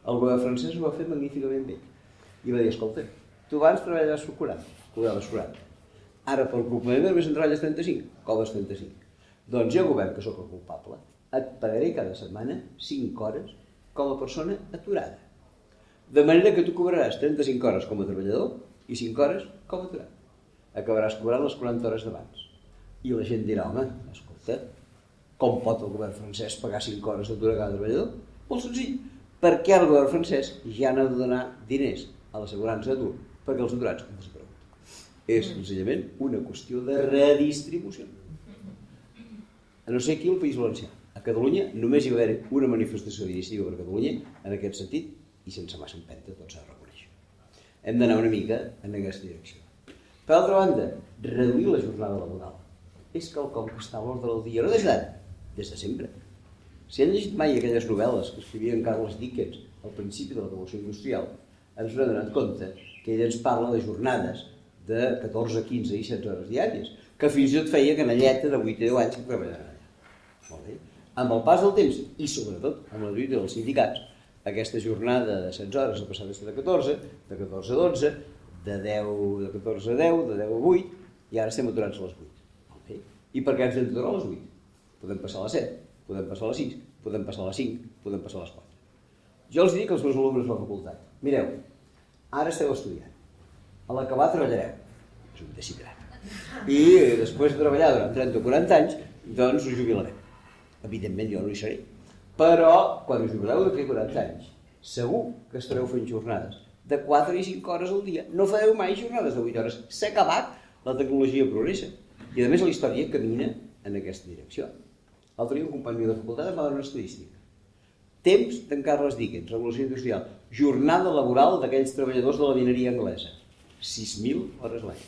El govern francès ho va fer magníficament bé. I va dir, escolta, tu abans treballaves per 40, cobraves 40. Ara, pel culpament només en treballes 35, cobres 35. Doncs jo, govern, que sóc el culpable, et pagaré cada setmana 5 hores com a persona aturada de manera que tu cobraràs 35 hores com a treballador i 5 hores com a aturat. Acabaràs cobrant les 40 hores d'abans. I la gent dirà, home, escolta, com pot el govern francès pagar 5 hores d'atur a cada treballador? Molt senzill, perquè el govern francès ja no ha de donar diners a l'assegurança d'atur perquè els aturats han desaparegut. És senzillament una qüestió de redistribució. A no ser aquí el País Valencià. A Catalunya només hi va haver una manifestació d'iniciativa per Catalunya en aquest sentit i sense massa empenta tot s'ha de reconèixer. Hem d'anar una mica en aquesta direcció. Per altra banda, reduir la jornada laboral és quelcom que està a l'ordre del dia, no des d'ara, des de sempre. Si han llegit mai aquelles novel·les que escrivia en Carles Dickens al principi de la revolució industrial, ens hem donat compte que ell ens parla de jornades de 14, 15 i 16 hores diàries, que fins i tot feia canalleta de 8 i 10 anys que treballaven allà. Molt bé. Amb el pas del temps i sobretot amb la lluita dels sindicats, aquesta jornada de 16 hores ha passat a ser de 14, de 14 a 12, de 10 de 14 a 10, de 10 a 8, i ara estem aturats a les 8. Okay? I per què ens hem d'aturar a les 8? Podem passar a les 7, podem passar a les 6, podem passar a les 5, podem passar a les 4. Jo els dic als meus alumnes de la facultat, mireu, ara esteu estudiant, a l'acabar treballareu, és un desiderat. I després de treballar durant 30 o 40 anys, doncs us jubilarem. Evidentment jo no hi seré. Però quan us jubileu d'aquí 40 anys, segur que estareu fent jornades de 4 i 5 hores al dia. No fareu mai jornades de 8 hores. S'ha acabat, la tecnologia progressa. I a més la història camina en aquesta direcció. L'altre dia un company de facultat em va donar una estadística. Temps d'en Carles Dickens, Revolució Industrial. Jornada laboral d'aquells treballadors de la mineria anglesa. 6.000 hores l'any.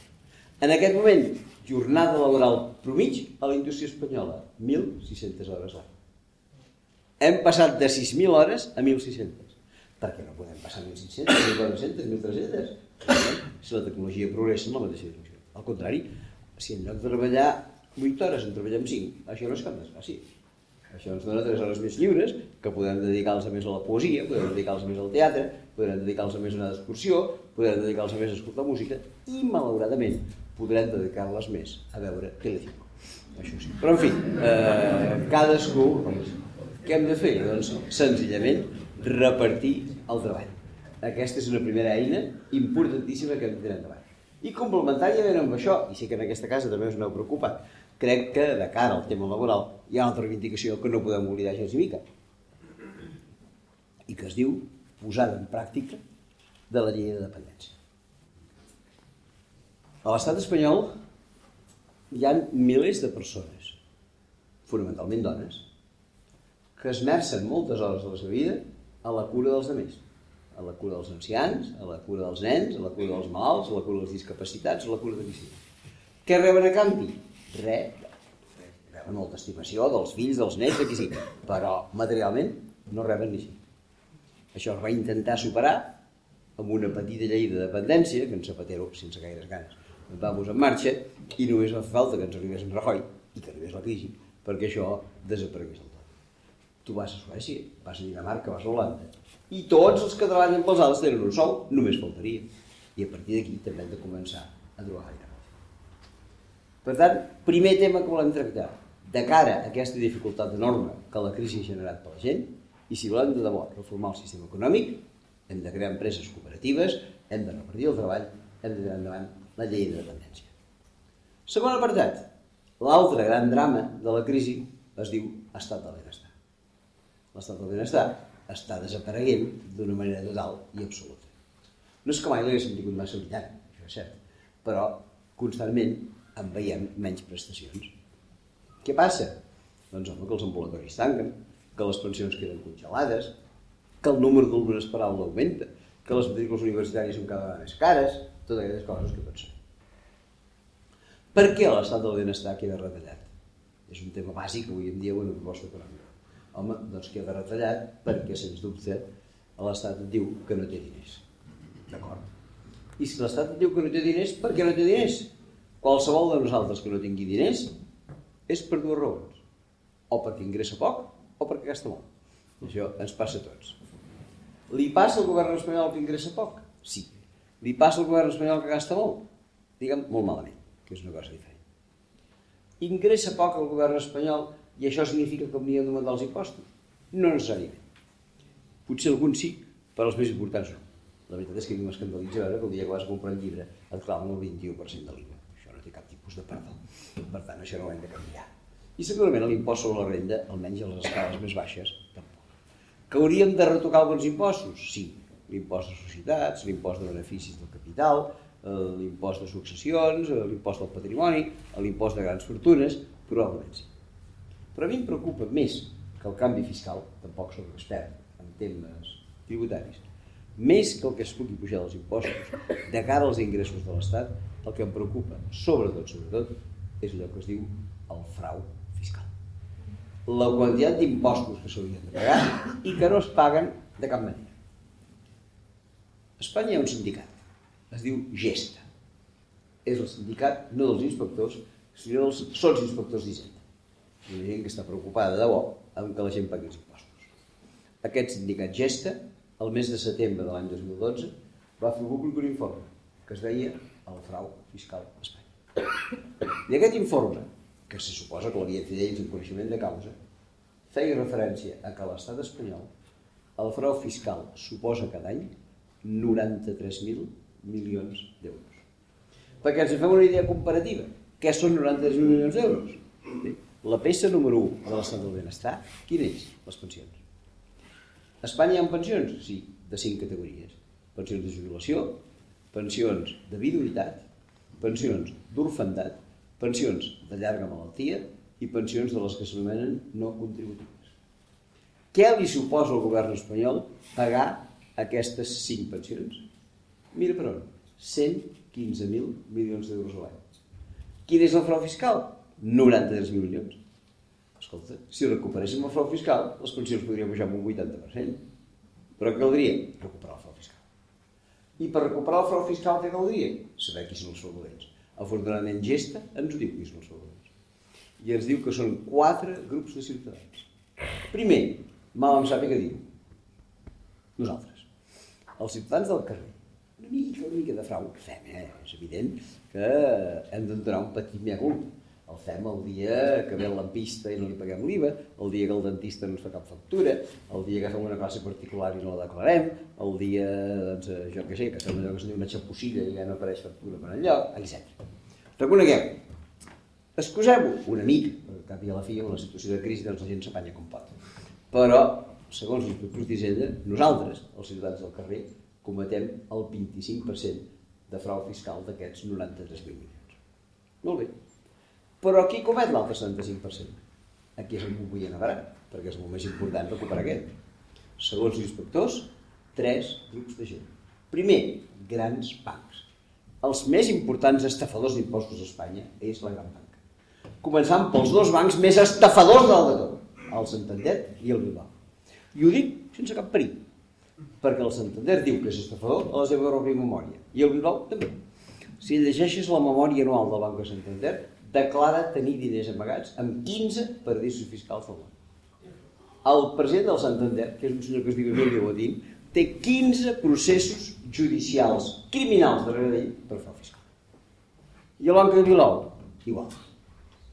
En aquest moment, jornada laboral promig a la indústria espanyola. 1.600 hores l'any. Hem passat de 6.000 hores a 1.600 perquè no podem passar 1.500, 1.400, 1.300. Si la tecnologia progressa en la mateixa direcció. Al contrari, si en lloc de treballar 8 hores en treballem 5, això no és cap desgràcia. Això ens dona 3 hores més lliures, que podem dedicar-los més a la poesia, podem dedicar-los més al teatre, podem dedicar-los més a una excursió, podem dedicar-los més a escoltar música, i malauradament podrem dedicar-les més a veure Telecinco. Això sí. Però en fi, eh, cadascú... Què hem de fer? Doncs senzillament repartir el treball. Aquesta és una primera eina importantíssima que hem de tenir endavant. I complementàriament amb això, i sí que en aquesta casa també us n'heu preocupat, crec que de cara al tema laboral hi ha una altra reivindicació que no podem oblidar gens ni mica i que es diu posada en pràctica de la llei de dependència. A l'estat espanyol hi ha milers de persones, fonamentalment dones, que esmercen moltes hores de la seva vida a la cura dels altres, a la cura dels ancians, a la cura dels nens, a la cura dels malalts, a la cura dels discapacitats, a la cura de qui. Què reben a canvi? Res. Reben molta estimació dels fills, dels de qui sigui. Però materialment no reben ni així. Això es va intentar superar amb una petita llei de dependència, que en Zapatero, sense gaires ganes, va posar en marxa, i només va fer falta que ens arribés en Rajoy i que arribés la crisi, perquè això desaparegués Tu vas a Suècia, vas a Dinamarca, vas a Holanda, i tots els que treballen pels altres tenen un sou, només faltaria. I a partir d'aquí també hem de començar a trobar gaire. Per tant, primer tema que volem tractar, de cara a aquesta dificultat enorme que la crisi ha generat per la gent, i si volem de debò reformar el sistema econòmic, hem de crear empreses cooperatives, hem de repartir el treball, hem de tirar endavant la llei de dependència. Segon apartat, l'altre gran drama de la crisi es diu estat de benestar l'estat del benestar està desapareguent d'una manera total i absoluta. No és que mai l'haguéssim tingut massa brillant, això és cert, però constantment en veiem menys prestacions. Què passa? Doncs home, que els ambulatoris tanquen, que les pensions queden congelades, que el número d'alumnes per aula augmenta, que les matrícules universitàries són cada vegada més cares, totes aquestes coses que sabem. Per què l'estat del benestar queda retallat? És un tema bàsic avui en dia una proposta econòmica home, doncs queda retallat perquè, sens dubte, l'Estat et diu que no té diners. D'acord? I si l'Estat et diu que no té diners, per què no té diners? Qualsevol de nosaltres que no tingui diners és per dues raons. O perquè ingressa poc o perquè gasta molt. Això ens passa a tots. Li passa al govern espanyol que ingressa poc? Sí. Li passa al govern espanyol que gasta molt? Digue'm, molt malament, que és una cosa diferent. Ingressa poc el govern espanyol i això significa que hauríem d'augmentar els impostos? No necessàriament. Potser alguns sí, però els més importants no. La veritat és que a mi m'escandalitza veure que el dia que vas a comprar un llibre et claven el 21% de l'IVA. Això no té cap tipus de perdó. Per tant, això no ho hem de canviar. I segurament l'impost sobre la renda, almenys a les escales més baixes, tampoc. Que hauríem de retocar alguns impostos? Sí. L'impost de societats, l'impost de beneficis del capital, l'impost de successions, l'impost del patrimoni, l'impost de grans fortunes, probablement sí. Però a mi em preocupa més que el canvi fiscal, tampoc soc expert en temes tributaris, més que el que es pugui pujar dels impostos de cara als ingressos de l'Estat, el que em preocupa, sobretot, sobretot, és allò que es diu el frau fiscal. La quantitat d'impostos que s'haurien de pagar i que no es paguen de cap manera. A Espanya hi ha un sindicat, es diu Gesta. És el sindicat no dels inspectors, sinó dels sots inspectors d'Hisenda una gent que està preocupada de debò amb que la gent pagui els impostos. Aquest sindicat Gesta, el mes de setembre de l'any 2012, va fer públic un informe que es deia el frau fiscal a Espanya. I aquest informe, que se suposa que l'havia fet ells en coneixement de causa, feia referència a que l'estat espanyol el frau fiscal suposa cada any 93.000 milions d'euros. Perquè ens fem una idea comparativa. Què són 93 milions d'euros? La peça número 1 de l'estat del benestar, quina és? Les pensions. A Espanya hi ha pensions? Sí, de cinc categories. Pensions de jubilació, pensions de viduïtat, pensions d'orfandat, pensions de llarga malaltia i pensions de les que s'anomenen no contributives. Què li suposa al govern espanyol pagar aquestes cinc pensions? Mira per on, 115.000 milions d'euros a l'any. Quin és el frau fiscal? 93.000 milions. Escolta, si recuperéssim el frau fiscal, les pensions podrien pujar un 80%. Però què caldria? Recuperar el frau fiscal. I per recuperar el frau fiscal què caldria? Saber qui són els fraudulents. Afortunadament, Gesta ens diu qui són els fraudulents. I ens diu que són quatre grups de ciutadans. Primer, mal em sap què diu. Nosaltres. Els ciutadans del carrer una mica, una mica de frau fem, eh? és evident que hem de donar un petit mea culpa. El fem el dia que ve lampista i no li paguem l'IVA, el dia que el dentista no ens fa cap factura, el dia que fem una classe particular i no la declarem, el dia, doncs, eh, jo què sé, que fem allò que es diu una xapussilla i ja no apareix factura per enlloc, etc. Reconegueu, excuseu-ho una mica, perquè cap i a la fi en la situació de crisi doncs la gent s'apanya com pot. Però, segons l'inspector d'Hisenda, nosaltres, els ciutadans del carrer, cometem el 25% de frau fiscal d'aquests 93.000 milions. Molt bé. Però qui comet l'altre 75%? Aquí és on m'ho vull anar perquè és el més important recuperar aquest. Segons els inspectors, tres grups de gent. Primer, grans bancs. Els més importants estafadors d'impostos a Espanya és la gran banca. Començant pels dos bancs més estafadors del de tot, el Santander i el Bilbao. I ho dic sense cap perill, perquè el Santander diu que és estafador a la seva memòria, i el Bilbao també. Si llegeixes la memòria anual del Banc de Santander, declara tenir diners amagats amb 15 paradisos fiscals del món. El president del Santander, que és un senyor que es diu Emilio Bodín, té 15 processos judicials criminals darrere d'ell per frau fiscal. I de Bilbao, igual.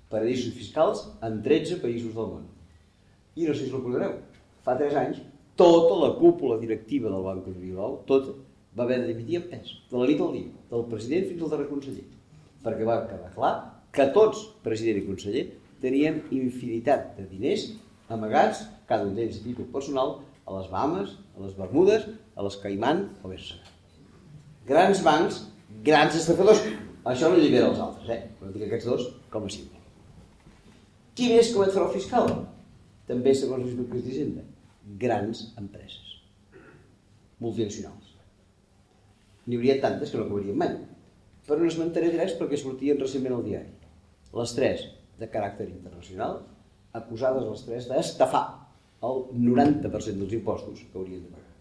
Paradisos fiscals en 13 països del món. I no sé si recordareu, fa 3 anys tota la cúpula directiva del Banc de Bilbao, tota, va haver de dimitir en pes, de la nit al dia, del president fins al darrer conseller, perquè va quedar clar que tots, president i conseller, tenien infinitat de diners amagats, cada un d'ells a títol personal, a les Bahamas, a les Bermudes, a les Caimán o més Grans bancs, grans estafadors. Això no llibera els altres, eh? Però dic aquests dos com a simple. Qui més comet frau fiscal? També segons les inspectors d'Hisenda grans empreses multinacionals. N'hi hauria tantes que no acabarien mai. Però no esmentaré tres perquè sortien recentment al diari. Les tres de caràcter internacional, acusades les tres d'estafar el 90% dels impostos que haurien de pagar.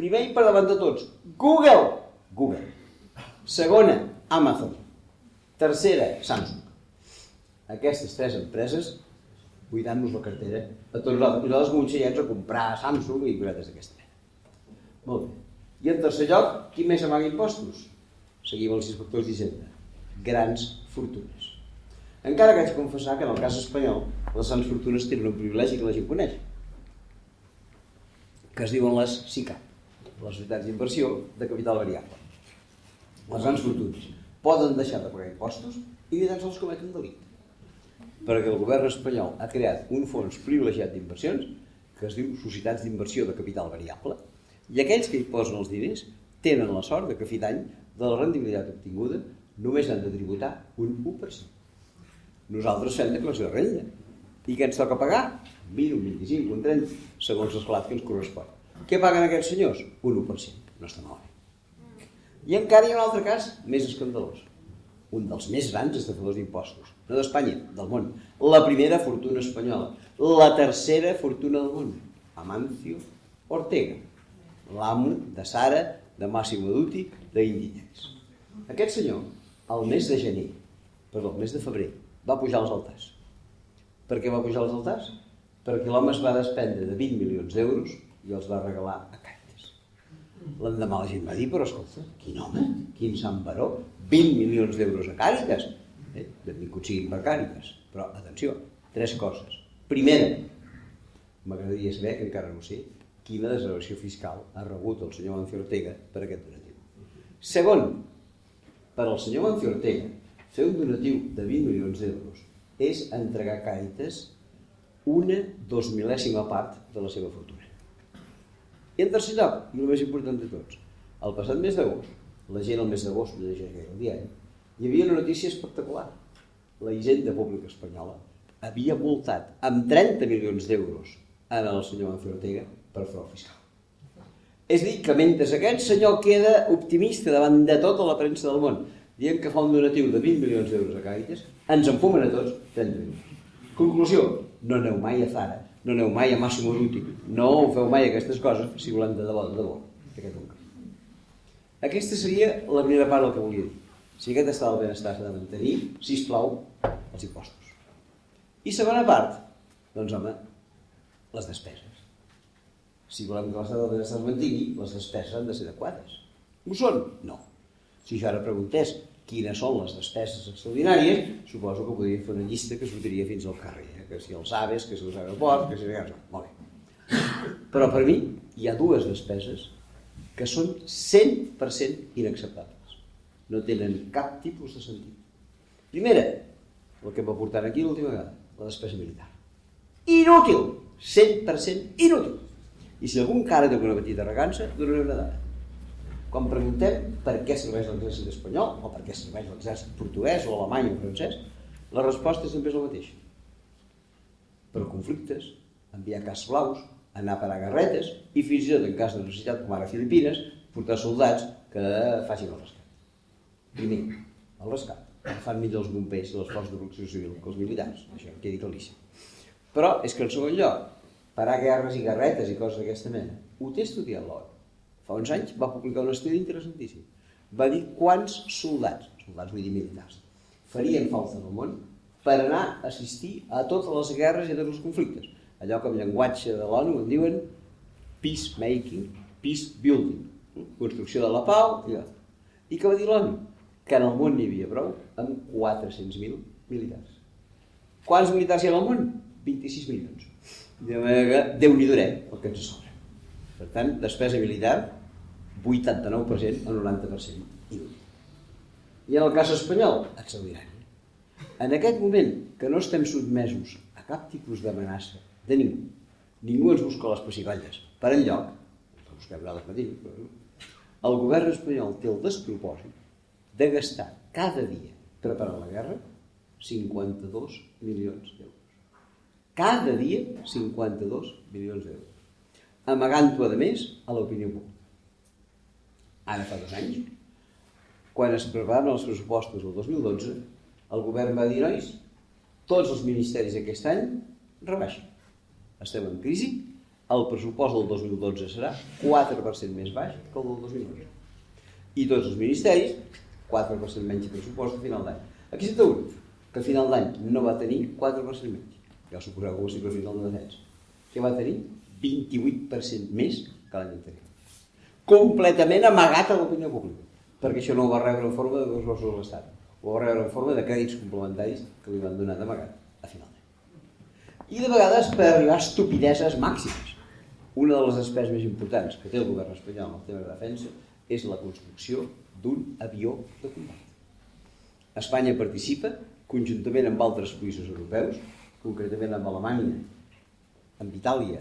Primer i per davant de tots, Google. Google. Segona, Amazon. Tercera, Samsung. Aquestes tres empreses cuidant-nos la cartera a tots nosaltres. Nosaltres començarem a comprar Samsung i cosetes d'aquesta mena. Molt bé. I en tercer lloc, qui més amaga impostos? Seguim els inspectors d'Hisenda. Grans fortunes. Encara que haig de confessar que en el cas espanyol les grans fortunes tenen un privilegi que la gent coneix, que es diuen les SICAP, les societats d'inversió de capital variable. Les grans fortunes poden deixar de pagar impostos i ni tan sols cometen delicte perquè el govern espanyol ha creat un fons privilegiat d'inversions que es diu Societats d'Inversió de Capital Variable i aquells que hi posen els diners tenen la sort de que a fi d'any de la rendibilitat obtinguda només han de tributar un 1%. Nosaltres fem declaració de renda. I què ens toca pagar? 20, un 25, un 30, segons l'esclat que ens correspon. Què paguen aquests senyors? Un 1%. No està malament. I encara hi ha un altre cas més escandalós un dels més grans estafadors d'impostos, no d'Espanya, del món. La primera fortuna espanyola, la tercera fortuna del món, Amancio Ortega, l'amo de Sara, de Massimo Dutti, d'Indiñex. Aquest senyor, al mes de gener, perdó, el mes de febrer, va pujar als altars. Per què va pujar als altars? Perquè l'home es va despendre de 20 milions d'euros i els va regalar a Càritas. L'endemà la gent va dir, però escolta, quin home, quin sant baró, 20 milions d'euros a Càritas, eh? benvinguts siguin per Càritas, però atenció, tres coses. Primera, m'agradaria saber, que encara no sé, quina desgravació fiscal ha rebut el senyor Mancio Ortega per aquest donatiu. Segon, per al senyor Mancio Ortega fer un donatiu de 20 milions d'euros és entregar a Càritas una dos mil·lèsima part de la seva fortuna. I en tercer lloc, i el més important de tots, el passat mes d'agost, la gent el mes d'agost llegeix gaire el diari, hi havia una notícia espectacular. La Hisenda Pública Espanyola havia multat amb 30 milions d'euros en el senyor Mancio Ortega per frau fiscal. És a dir, que mentre aquest senyor queda optimista davant de tota la premsa del món, dient que fa un donatiu de 20 milions d'euros a Càritas, ens enfumen a tots 30 milions. Conclusió, no aneu mai a Zara, no aneu mai a Massimo Dutti, no feu mai aquestes coses si volem de debò, de debò, d'aquest Aquesta seria la primera part del que volia dir. Si aquest estat del benestar s'ha de mantenir, si plau, els impostos. I segona part, doncs home, les despeses. Si volem que l'estat del benestar es mantingui, les despeses han de ser adequades. Ho són? No. Si jo ara preguntés quines són les despeses extraordinàries, suposo que podria fer una llista que sortiria fins al carrer, eh? que si els aves, que si els aeroports, que si... Molt bé. Però per mi hi ha dues despeses que són 100% inacceptables. No tenen cap tipus de sentit. Primera, el que em va portar aquí l'última vegada, la despesa militar. Inútil! 100% inútil! I si algun cara té una petita regança, donaré una dada. Quan preguntem per què serveix l'exèrcit espanyol, o per què serveix l'exèrcit portuguès, o alemany o francès, la resposta sempre és la mateixa. Per conflictes, enviar cas blaus, anar a parar i fins i tot en cas de necessitat, com ara Filipines, portar soldats que facin el rescat. Primer, el rescat. El fan millor els bombers i les forces de protecció civil que els militars, això em quedi claríssim. Però és que en segon lloc, parar guerres i garretes i coses d'aquesta mena, ho té estudiat l'ONU. Fa uns anys va publicar un estudi interessantíssim. Va dir quants soldats, soldats vull dir militars, farien falta en el món per anar a assistir a totes les guerres i a tots els conflictes allò que en llenguatge de l'ONU en diuen peacemaking, peace building, construcció de la pau. I, I què va dir l'ONU? Que en el món n'hi havia prou amb 400.000 militars. Quants militars hi ha al món? 26 milions. De manera que Déu-n'hi-durem el que ens sobra. Per tant, despesa militar, 89% o 90% inútil. I en el cas espanyol, extraordinari. En aquest moment que no estem sotmesos a cap tipus d'amenaça de ningú. Ningú ens busca les pessigolles. Per enlloc, que busquem el govern espanyol té el despropòsit de gastar cada dia preparant la guerra 52 milions d'euros. Cada dia 52 milions d'euros. Amagant-ho, a més, a l'opinió pública. Ara fa dos anys, quan es preparaven els pressupostos del 2012, el govern va dir, nois, tots els ministeris aquest any rebaixen estem en crisi, el pressupost del 2012 serà 4% més baix que el del 2011. I tots els ministeris, 4% menys de pressupost a final d'any. Aquí s'ha hagut que a final d'any no va tenir 4% menys. Ja suposeu que va ser a final de defensa. Que va tenir 28% més que l'any anterior. Completament amagat a l'opinió pública. Perquè això no ho va rebre en forma de dos de l'Estat. Ho va rebre en forma de crèdits complementaris que li van donar d'amagat a final i de vegades per arribar a estupideses màximes. Una de les despeses més importants que té el govern espanyol en el tema de defensa és la construcció d'un avió de combat. Espanya participa, conjuntament amb altres països europeus, concretament amb Alemanya, amb Itàlia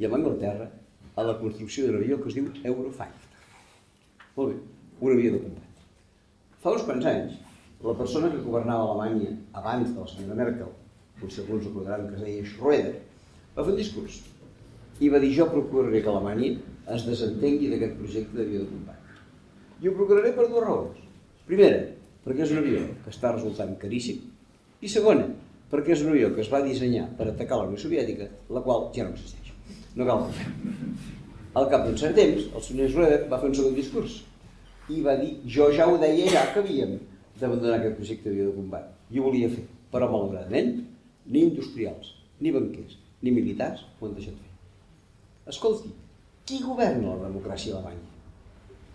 i amb Anglaterra, a la construcció d'un avió que es diu Eurofighter. Molt bé, un avió de combat. Fa uns quants anys, la persona que governava Alemanya abans de la senyora Merkel potser alguns recordaran que es deia Schroeder, va fer un discurs i va dir jo procuraré que Alemanya es desentengui d'aquest projecte d'avió de combat. I ho procuraré per dues raons. Primera, perquè és un avió que està resultant caríssim i segona, perquè és un avió que es va dissenyar per atacar la Unió Soviètica, la qual ja no existeix. No cal. Al cap d'un cert temps, el senyor Schroeder va fer un segon discurs i va dir, jo ja ho deia ja que havíem d'abandonar aquest projecte de combat. I ho volia fer, però malauradament ni industrials, ni banquers, ni militars ho han deixat fer. Escolti, qui governa la democràcia alemanya?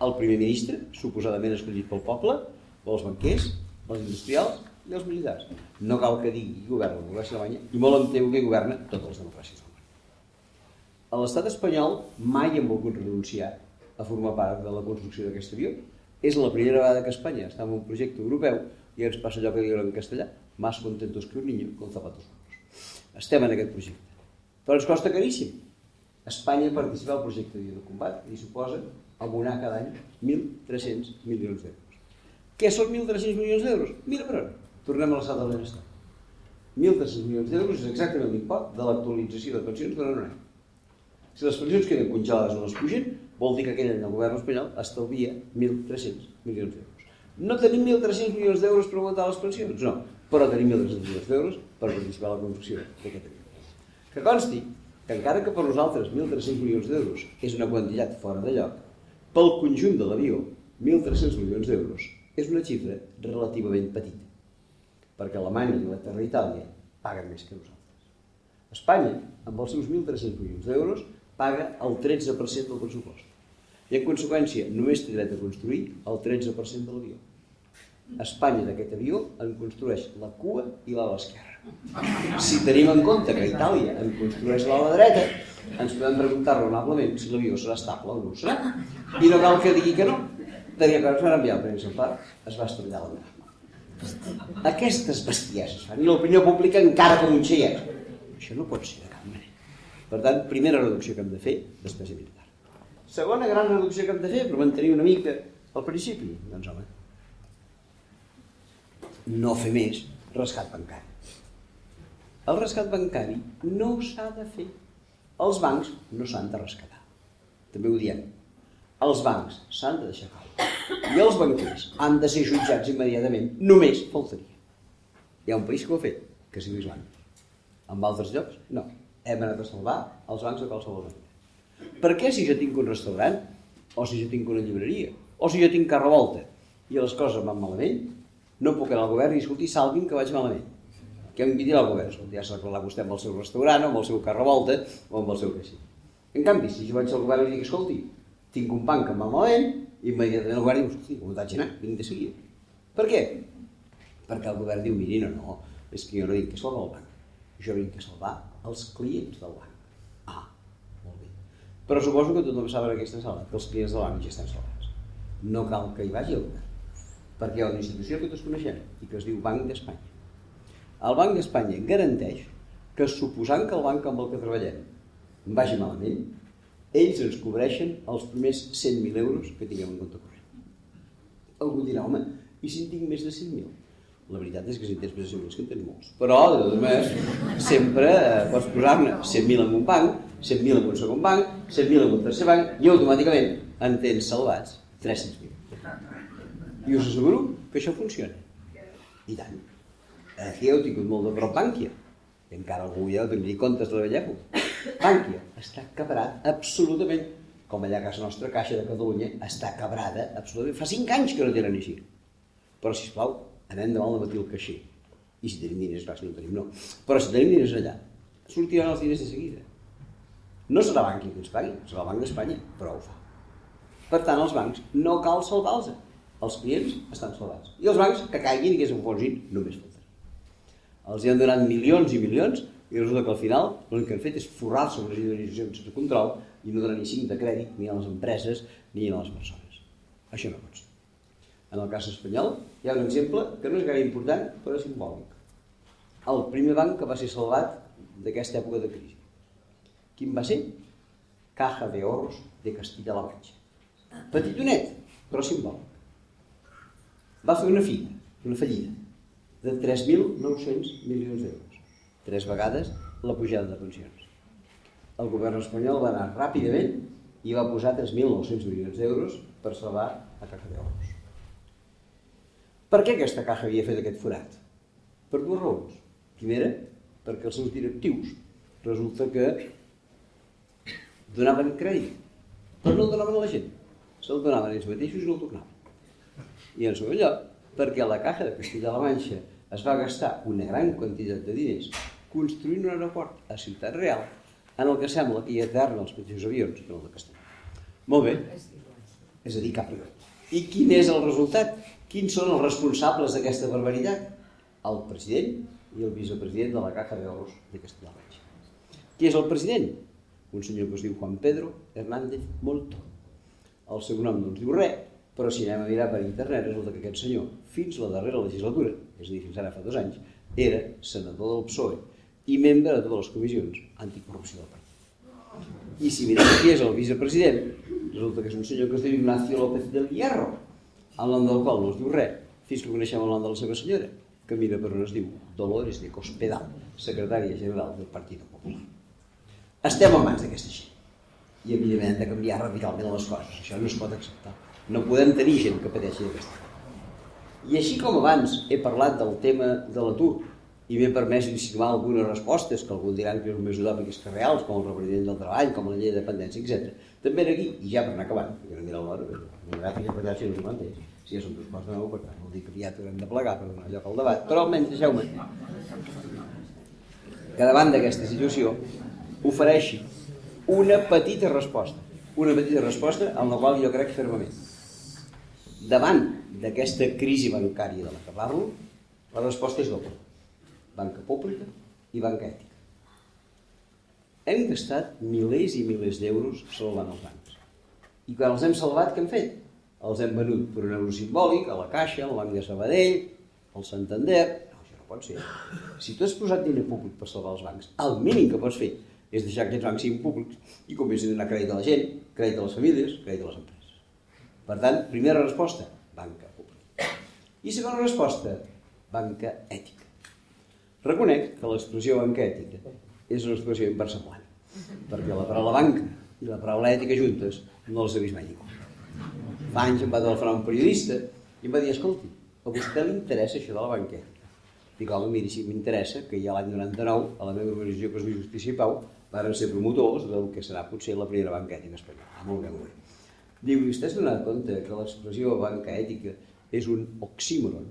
El primer ministre, suposadament escollit pel poble, o els banquers, els industrials i els militars. No cal que digui qui governa la democràcia alemanya, i molt em temo que governa totes les democràcies. A l'estat espanyol mai hem volgut renunciar a formar part de la construcció d'aquest avió. És la primera vegada que Espanya està en un projecte europeu i ens passa allò que diuen en castellà, más contentos que un niño con zapatos nuevos. Estem en aquest projecte. Però ens costa caríssim. Espanya participa al projecte de combat i suposa abonar cada any 1.300 milions d'euros. Què són 1.300 milions d'euros? Mira per on. Tornem a l'estat del benestar. 1.300 milions d'euros és exactament l'import de l'actualització de pensions durant un any. Si les pensions queden congelades o no es pugen, vol dir que aquell any el govern espanyol estalvia 1.300 milions d'euros. No tenim 1.300 milions d'euros per augmentar les pensions? No, però tenim 1.300 milions d'euros per participar a la construcció d'aquest any. Que consti que encara que per nosaltres 1.300 milions d'euros és una quantitat fora de lloc, pel conjunt de l'avió, 1.300 milions d'euros és una xifra relativament petita, perquè Alemanya i la Terra Itàlia paguen més que nosaltres. Espanya, amb els seus 1.300 milions d'euros, paga el 13% del pressupost. I en conseqüència només té dret a construir el 13% de l'avió. Espanya d'aquest avió en construeix la cua i l'ala esquerra. Si tenim en compte que Itàlia en construeix l'ala dreta, ens podem preguntar raonablement si l'avió serà estable o no serà. I no cal que digui que no. Tenia que ens enviar el primer exemplar, es va estrellar la mà. Aquestes bestieses fan, i l'opinió pública encara com un xeiet. Això no pot ser. Per tant, primera reducció que hem de fer, despesa militar. Segona gran reducció que hem de fer, per mantenir una mica al principi, doncs home, no fer més rescat bancari. El rescat bancari no s'ha de fer. Els bancs no s'han de rescatar. També ho diem. Els bancs s'han de deixar caure. I els banquers han de ser jutjats immediatament. Només faltaria. Hi ha un país que ho ha fet, que és Islàndia. En altres llocs, no. Hem anat a salvar els bancs de qualsevol manera. Per què si jo tinc un restaurant, o si jo tinc una llibreria, o si jo tinc carro volta, i les coses van malament, no puc anar al govern i escolti, salvi'm que vaig malament què em dirà el govern? Escolta, ja s'ha arreglat vostè amb el seu restaurant, amb el seu carro volta o amb el seu que En canvi, si jo vaig al govern i dic, escolti, tinc un banc que em va malament, immediatament el govern diu, escolti, com t'haig d'anar? Vinc de seguida. Per què? Perquè el govern diu, miri, no, no, és que jo no vinc a salvar el banc, jo vinc a salvar els clients del banc. Ah, molt bé. Però suposo que tothom sap en aquesta sala que els clients del banc ja estan salvats. No cal que hi vagi el govern, perquè hi ha una institució que tots coneixem i que es diu Banc d'Espanya el Banc d'Espanya garanteix que suposant que el banc amb el que treballem vagi malament, ells ens cobreixen els primers 100.000 euros que tinguem en compte corrent. Algú dirà, home, i si en tinc més de 100.000? La veritat és que si tens més 100.000 que en tens molts. Però, de totes maneres, sempre eh, pots posar-ne 100.000 en un banc, 100.000 en un segon banc, 100.000 en un tercer banc, i automàticament en tens salvats 300.000. I us asseguro que això funciona. I tant. Aquí heu tingut molt de prop Bànquia. I encara algú ja tenir comptes de la vella època. Bànquia està quebrat absolutament, com allà a casa nostra, Caixa de Catalunya, està quebrada absolutament. Fa cinc anys que no tenen així. Però, si plau, anem davant de matí el caixer. I si tenim diners, clar, si no tenim, no. Però si tenim diners allà, sortiran els diners de seguida. No serà Bànquia que ens pagui, serà el Banc d'Espanya, però ho fa. Per tant, els bancs no cal salvar-los. Els clients estan salvats. I els bancs que caiguin i que s'enfonsin només falta els hi han donat milions i milions i resulta que al final l'únic que han fet és forrar-se les indemnitzacions sense control i no donar ni cinc de crèdit ni a les empreses ni a les persones. Això no pot ser. En el cas espanyol hi ha un exemple que no és gaire important però és simbòlic. El primer banc que va ser salvat d'aquesta època de crisi. Quin va ser? Caja de Ahorros de Castilla-La Mancha. Petitonet, però simbòlic. Va fer una filla, una fallida de 3.900 milions d'euros. Tres vegades la pujada de pensions. El govern espanyol va anar ràpidament i va posar 3.900 milions d'euros per salvar a Caja d'Euros. Per què aquesta caja havia fet aquest forat? Per dues raons. Primera, perquè els seus directius resulta que donaven crèdit, però no el donaven a la gent. Se'l donaven ells mateixos i no el tornaven. I en segon lloc, perquè la caja de Castilla-La Manxa es va gastar una gran quantitat de diners construint un aeroport a Ciutat Real en el que sembla que hi ha eterna els mateixos avions que el de Castellà. Molt bé. És a dir, cap I quin és el resultat? Quins són els responsables d'aquesta barbaritat? El president i el vicepresident de la Caja de Oros de Castellà Manxa. Qui és el president? Un senyor que es diu Juan Pedro Hernández Molto. El seu nom no ens diu res, Però si anem a mirar per internet, resulta que aquest senyor, fins la darrera legislatura, és a dir, fins ara fa dos anys, era senador del PSOE i membre de totes les comissions anticorrupció del partit. I si mirem qui és el vicepresident, resulta que és un senyor que es diu Ignacio López del Hierro, el nom del qual no es diu res, fins que coneixem el nom de la seva senyora, que mira per on es diu Dolores de Cospedal, secretària general del Partit Popular. Estem en mans d'aquesta gent. I evidentment hem de canviar radicalment les coses. Això no es pot acceptar. No podem tenir gent que pateixi d'aquesta I així com abans he parlat del tema de l'atur i m'he permès insinuar algunes respostes que algun diran que són més utòpiques que reals, com el represident del treball, com la llei de dependència, etc. També aquí, i ja per anar acabant, perquè no mira l'hora, monogràfica per si no s'ho si ja són dues coses de nou, per tant, vol dir que ja t'haurem de plegar per donar lloc al debat, però almenys deixeu-me que davant d'aquesta situació ofereixi una petita resposta, una petita resposta en la qual jo crec fermament davant d'aquesta crisi bancària de la que parlo, la resposta és doble. Banca pública i banca ètica. Hem gastat milers i milers d'euros salvant els bancs. I quan els hem salvat, què hem fet? Els hem venut per un euro simbòlic a la Caixa, al Banc de Sabadell, al Santander... No, això no pot ser. Si tu has posat diner públic per salvar els bancs, el mínim que pots fer és deixar que aquests bancs siguin públics i comencin a donar crèdit a la gent, crèdit a les famílies, crèdit a les empreses. Per tant, primera resposta, banca pública. I segona resposta, banca ètica. Reconec que l'expressió banca ètica és una expressió inversemblant, perquè la paraula banca i la paraula ètica juntes no les ha vist mai ningú. Fa anys em va telefonar un periodista i em va dir, escolti, a vostè li interessa això de la banca ètica? Dic, home, miri, si m'interessa, que ja l'any 99, a la meva organització diu Justícia i Pau, varen ser promotors del que serà potser la primera banca ètica espanyola. Ah, molt bé, molt bé. Diu, i vostè s'ha donat compte que l'expressió banca ètica és un oxímoron?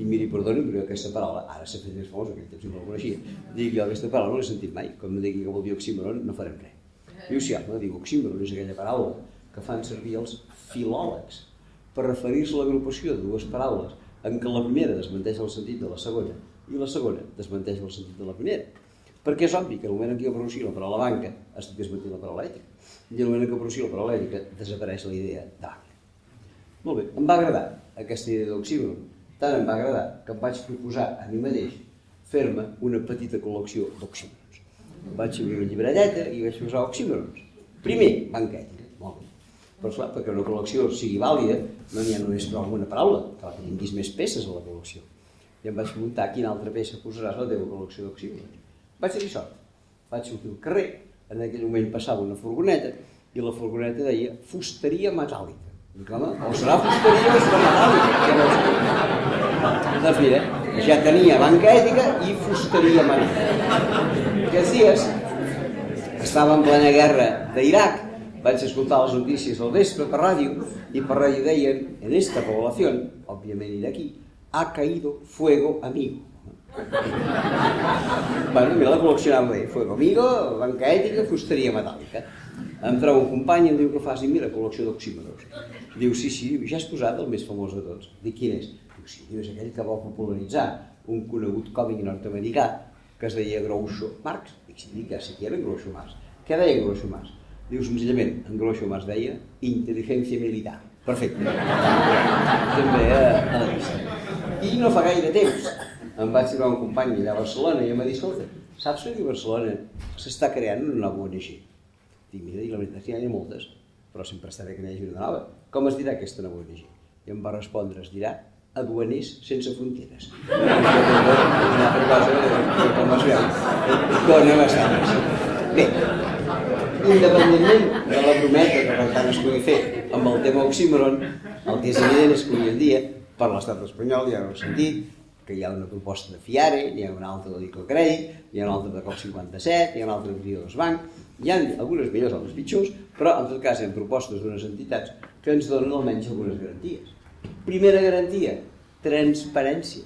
Dic, miri, perdoni, però aquesta paraula, ara s'ha fet més famosa, aquell temps no la coneixia. Dic, jo aquesta paraula no l'he sentit mai, com no digui que vol dir oxímoron, no farem res. Diu, sí, home, diu, oxímoron és aquella paraula que fan servir els filòlegs per referir-se a l'agrupació de dues paraules en què la primera desmenteix el sentit de la segona i la segona desmenteix el sentit de la primera. Perquè és obvi que el moment en què jo pronuncio la paraula banca estic desmentint la paraula ètica i en el moment que pronuncio la paraula ètica desapareix la idea d'àmbit. Molt bé, em va agradar aquesta idea d'oxímoron, tant em va agradar que em vaig proposar a mi mateix fer-me una petita col·lecció d'oxímorons. Vaig obrir una llibreteta i vaig posar oxímorons. Primer, banquètica, molt bé. Però clar, perquè una col·lecció sigui vàlida, no n'hi ha només prou una paraula, que tinguis més peces a la col·lecció. I em vaig preguntar quina altra peça posaràs a la teva col·lecció d'oxímorons. Vaig tenir sort. Vaig sortir al carrer en aquell moment passava una furgoneta i la furgoneta deia fusteria metàl·lica. Home, o serà fusteria o serà metàl·lica. Doncs mira, ja tenia banca ètica i fusteria metàl·lica. Aquests dies estava en plena guerra d'Iraq, vaig escoltar les notícies al vespre per ràdio i per ràdio deien en esta població, òbviament iraquí, ha caído fuego amigo bueno, mira, la col·leccionava bé. Fuego amigo, banca ètica, fusteria metàl·lica. Em treu un company i em diu que faci, mira, col·lecció d'oxímeros. Diu, sí, sí, ja has posat el més famós de tots. Dic, quin és? Diu, sí, diu, és aquell que va popularitzar un conegut còmic nord-americà que es deia Groucho Marx. Dic, sí, ja sé qui era Groucho Marx. Què deia Groucho Marx? Diu, senzillament, en Groucho Marx deia intel·ligència militar. Perfecte. També a, a la llista. I no fa gaire temps, em vaig trobar un company allà a Barcelona i em va dir, escolta, saps que a Barcelona s'està creant una ONG? Dic, mira, i la veritat és que hi ha moltes, però sempre està bé que n'hi hagi una nova. Com es dirà aquesta nova ONG? I em va respondre, es dirà aduaners sense fronteres. Una altra cosa com es veu. Dona bastant. Bé, independentment de la promesa que tant es pugui fer amb el tema oxímoron, el que és evident és que avui en dia, per l'estat espanyol, ja ho heu sentit, que hi ha una proposta de Fiare, hi ha una altra de Crèdit, hi ha una altra de COP57, hi ha una altra de Rio Banc, hi ha algunes millors, altres pitjors, però en tot cas hi ha propostes d'unes entitats que ens donen almenys algunes garanties. Primera garantia, transparència.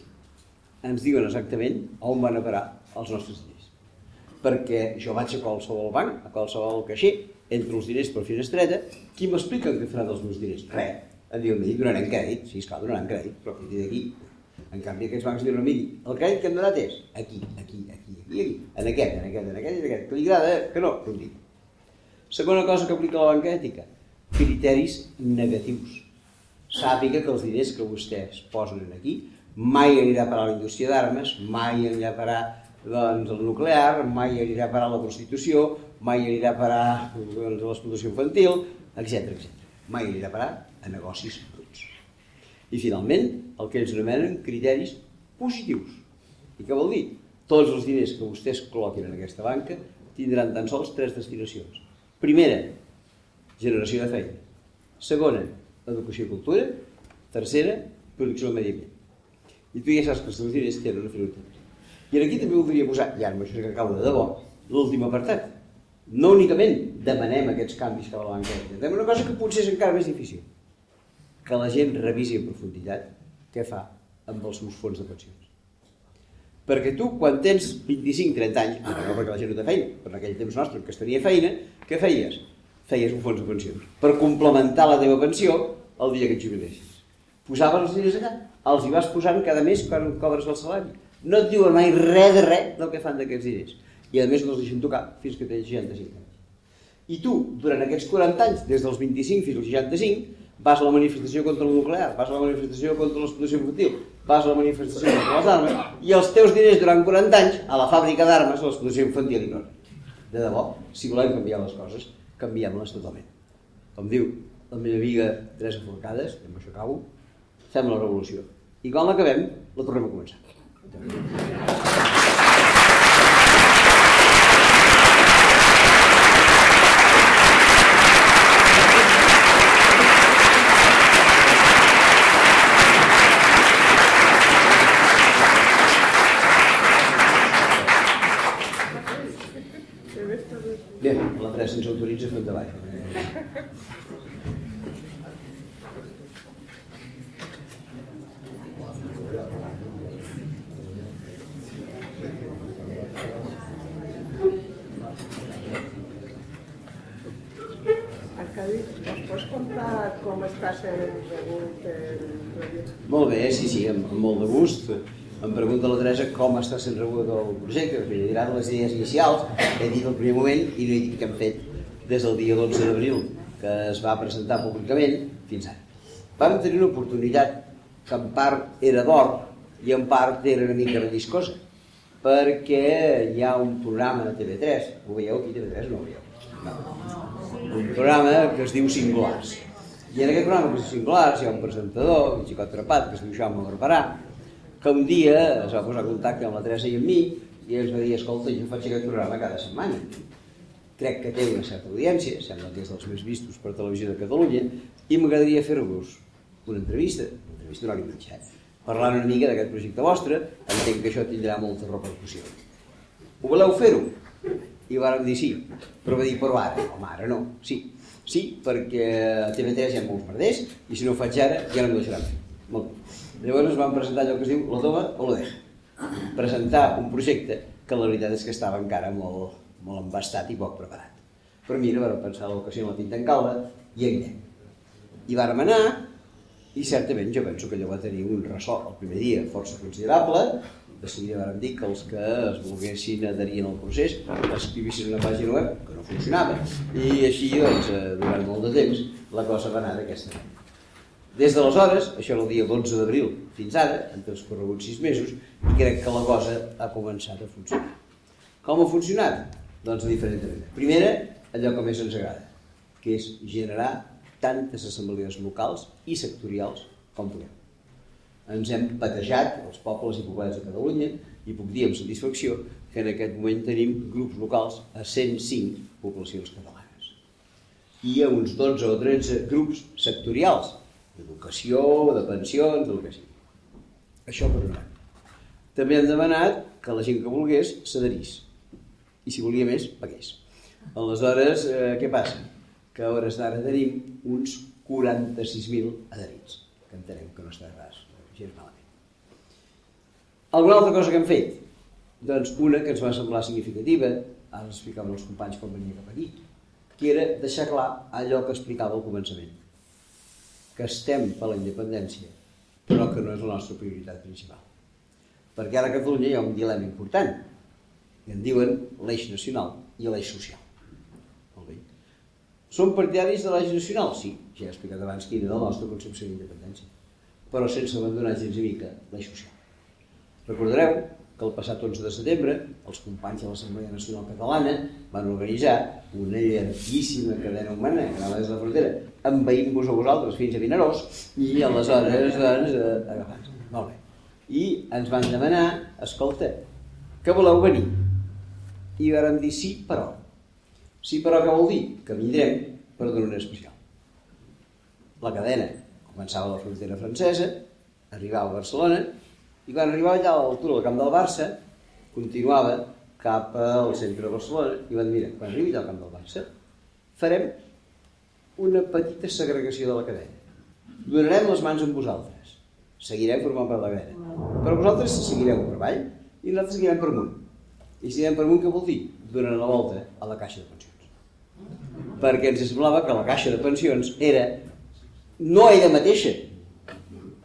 Ens diuen exactament on van a els nostres diners. Perquè jo vaig a qualsevol banc, a qualsevol caixer, entre els diners per finestreta, qui m'explica què farà dels meus diners? Res. Em diuen, donaran crèdit, sí, esclar, donaran crèdit, però a partir d'aquí en canvi, aquests bancs diuen, miri, el crèdit que hem donat és aquí, aquí, aquí, aquí, en aquest, en aquest, en aquest, en aquest, que li agrada, que no, ho dic. Segona cosa que aplica la banca ètica, criteris negatius. sàpiga que els diners que vostès posen aquí mai anirà a parar la indústria d'armes, mai anirà a parar doncs, el nuclear, mai anirà a parar la prostitució, mai anirà a parar doncs, l'explotació infantil, etc etc. Mai anirà a a negocis bruts. I finalment, el que ells anomenen criteris positius. I què vol dir? Tots els diners que vostès col·loquin en aquesta banca tindran tan sols tres destinacions. Primera, generació de feina. Segona, educació i cultura. Tercera, producció del medi ambient. I tu ja saps que els teus diners tenen una finalitat. I aquí també voldria posar, ara amb això que acabo de debò, l'últim apartat. No únicament demanem aquests canvis a la banca, demanem una cosa que potser és encara més difícil. Que la gent revisi en profunditat què fa amb els seus fons de pensions. Perquè tu, quan tens 25-30 anys, no perquè la gent no té feina, però en aquell temps nostre que es tenia feina, què feies? Feies un fons de pensions per complementar la teva pensió el dia que et jubilessis. Posaves els diners allà, els hi vas posant cada mes quan cobres el salari. No et diuen mai res de res del que fan d'aquests diners. I a més no els deixen tocar fins que tens 65 anys. I tu, durant aquests 40 anys, des dels 25 fins als 65, vas a la manifestació contra el nuclear, vas a la manifestació contra l'explotació infantil, vas a la manifestació contra les armes, i els teus diners durant 40 anys a la fàbrica d'armes, a l'explotació infantil i no. De debò, si volem canviar les coses, canviem-les totalment. Com diu la meva amiga Teresa Forcades, amb això acabo, fem la revolució. I quan l'acabem, la tornem a començar. Bé, la Teresa ens debat. Arcadi, pots contar com està sent rebut el projecte? Molt bé, sí, sí, amb, amb molt de gust. Em pregunta la Teresa com està sent rebut el projecte, que li diran les idees inicials, he dit al primer moment i no he dit que hem fet des del dia 12 d'abril, que es va presentar públicament, fins ara. Vam tenir una oportunitat que en part era d'or i en part era una mica relliscosa, perquè hi ha un programa de TV3, ho veieu aquí, TV3 no ho veieu? No. Un programa que es diu Singulars. I en aquest programa que es diu Singulars hi ha un presentador, un xicot trepat, que es diu Jaume Barberà, que un dia es va posar contacte amb la Teresa i amb mi i ens va dir, escolta, jo faig aquest programa cada setmana. Crec que té una certa audiència, sembla que és dels més vistos per televisió de Catalunya, i m'agradaria fer-vos una entrevista, una entrevista no li mitja, eh? parlant una mica d'aquest projecte vostre, entenc que això tindrà molta repercussió. Ho voleu fer-ho? I vàrem dir sí, però va dir, però ara, home, ara no, sí. Sí, perquè a TV3 hi ha molts merders i si no ho faig ara ja no m'ho deixaran fer. Molt bé. Llavors ens van presentar allò que es diu la toma o la deja. Presentar un projecte que la veritat és que estava encara molt, molt embastat i poc preparat. Però mira, vam pensar l'ocasió la tinta en calda i anirem. I vàrem anar i certament jo penso que allò va tenir un ressò el primer dia força considerable. De seguida vàrem dir que els que es volguessin adherir al procés escrivissin una pàgina web que no funcionava i així doncs, eh, durant molt de temps la cosa va anar d'aquesta manera. Des d'aleshores, això era el dia 12 d'abril, fins ara, han transcorregut sis mesos, i crec que la cosa ha començat a funcionar. Com ha funcionat? Doncs de diferent manera. Primera, allò que més ens agrada, que és generar tantes assemblees locals i sectorials com podem. Ens hem patejat, els pobles i poblets de Catalunya, i puc dir amb satisfacció que en aquest moment tenim grups locals a 105 poblacions catalanes. I a uns 12 o 13 grups sectorials, d'educació, de pensions, del que sigui. Això per banda. També hem demanat que la gent que volgués s'adherís. I si volia més, pagués. Aleshores, eh, què passa? Que a hores d'ara tenim uns 46.000 adherits, que entenem que no està res, gens malament. Alguna altra cosa que hem fet? Doncs una que ens va semblar significativa, ara els explicaven els companys quan venia cap aquí, que era deixar clar allò que explicava al començament, que estem per la independència, però que no és la nostra prioritat principal. Perquè ara a Catalunya hi ha un dilema important, i en diuen l'eix nacional i l'eix social. Molt bé. Som partidaris de la nacional? Sí, ja he explicat abans quina era la nostra concepció d'independència, però sense abandonar gens i mica l'eix social. Recordareu que el passat 11 de setembre els companys de l'Assemblea Nacional Catalana van organitzar una llarguíssima cadena humana que anava des de la frontera envaint-vos a vosaltres fins a Vinaròs i aleshores doncs, eh, agafant Molt bé. I ens van demanar, escolta, que voleu venir? I vàrem dir sí, però. Sí, però què vol dir? Que vindrem per donar una especial. La cadena començava a la frontera francesa, arribava a Barcelona, i quan arribava allà a l'altura del camp del Barça, continuava cap al centre de Barcelona i van dir, mira, quan arribi al camp del Barça, farem una petita segregació de la cadena. Donarem les mans amb vosaltres. Seguirem formant de la cadena. Però vosaltres seguireu per avall i nosaltres seguirem per amunt. I seguirem per amunt què vol dir? Donant la volta a la caixa de pensions. Perquè ens semblava que la caixa de pensions era no ella mateixa,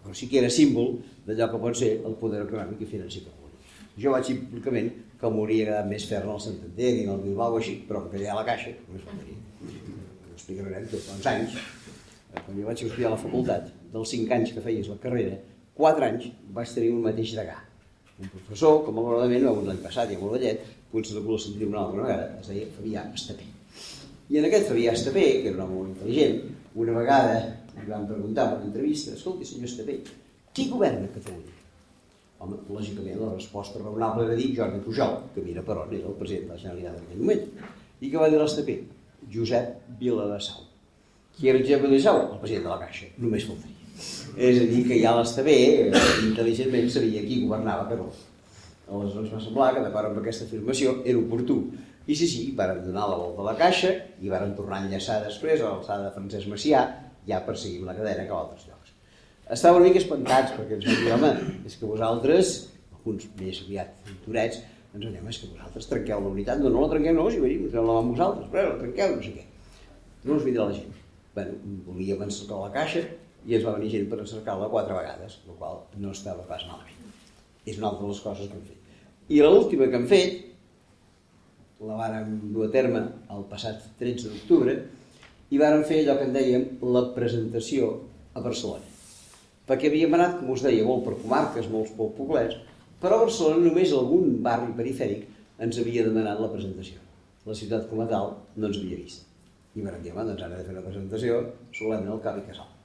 però sí que era símbol d'allò que pot ser el poder econòmic i financer que Jo vaig dir públicament que m'hauria agradat més fer-ne al Santander i al Bilbao així, però que allà la caixa, només faltaria. Ho explicarem tot, uns anys, eh, quan jo vaig estudiar a la facultat, dels 5 anys que feies la carrera, 4 anys vaig tenir un mateix degà. Un professor que malauradament va l'any passat i a Molvallet, potser no volia sentir una altra vegada, es deia Fabià Estapé. I en aquest Fabià Estapé, que era un home molt intel·ligent, una vegada li van preguntar en una entrevista, escolti senyor Estapé, qui governa Catalunya? Home, lògicament la resposta raonable era dir Jordi Pujol, que mira per on era el president de la Generalitat en aquell moment. I què va dir l'Estapé? Josep Viladasau. Qui era Josep Viladasau? El president de la Caixa, només faltaria. És a dir, que ja l'Estapé, eh, intel·ligentment, sabia qui governava Catalunya. Aleshores va semblar que, d'acord amb aquesta afirmació, era oportú. I sí, sí, varen donar la volta a la caixa i varen tornar a enllaçar després a l'alçada de Francesc Macià, ja perseguim la cadena que a altres llocs estava una mica espantats perquè ens van dir, home, és que vosaltres, alguns més aviat turets, ens van dir, és que vosaltres trenqueu la unitat, no, no la trenqueu, no, si venim, la vam vosaltres, però la trenqueu, no sé què. No us vindrà la gent. Bueno, volíem encercar la caixa i ens va venir gent per encercar-la quatre vegades, el qual no estava pas malament. És una altra de les coses que hem fet. I l'última que hem fet, la vàrem dur a terme el passat 13 d'octubre, i vàrem fer allò que en dèiem la presentació a Barcelona perquè havíem anat, com us deia, molt per comarques, molts per poblets, però a Barcelona només algun barri perifèric ens havia demanat la presentació. La ciutat com a tal no ens havia vist. I vam dir, doncs ara de fer una presentació solemne al cap i casal.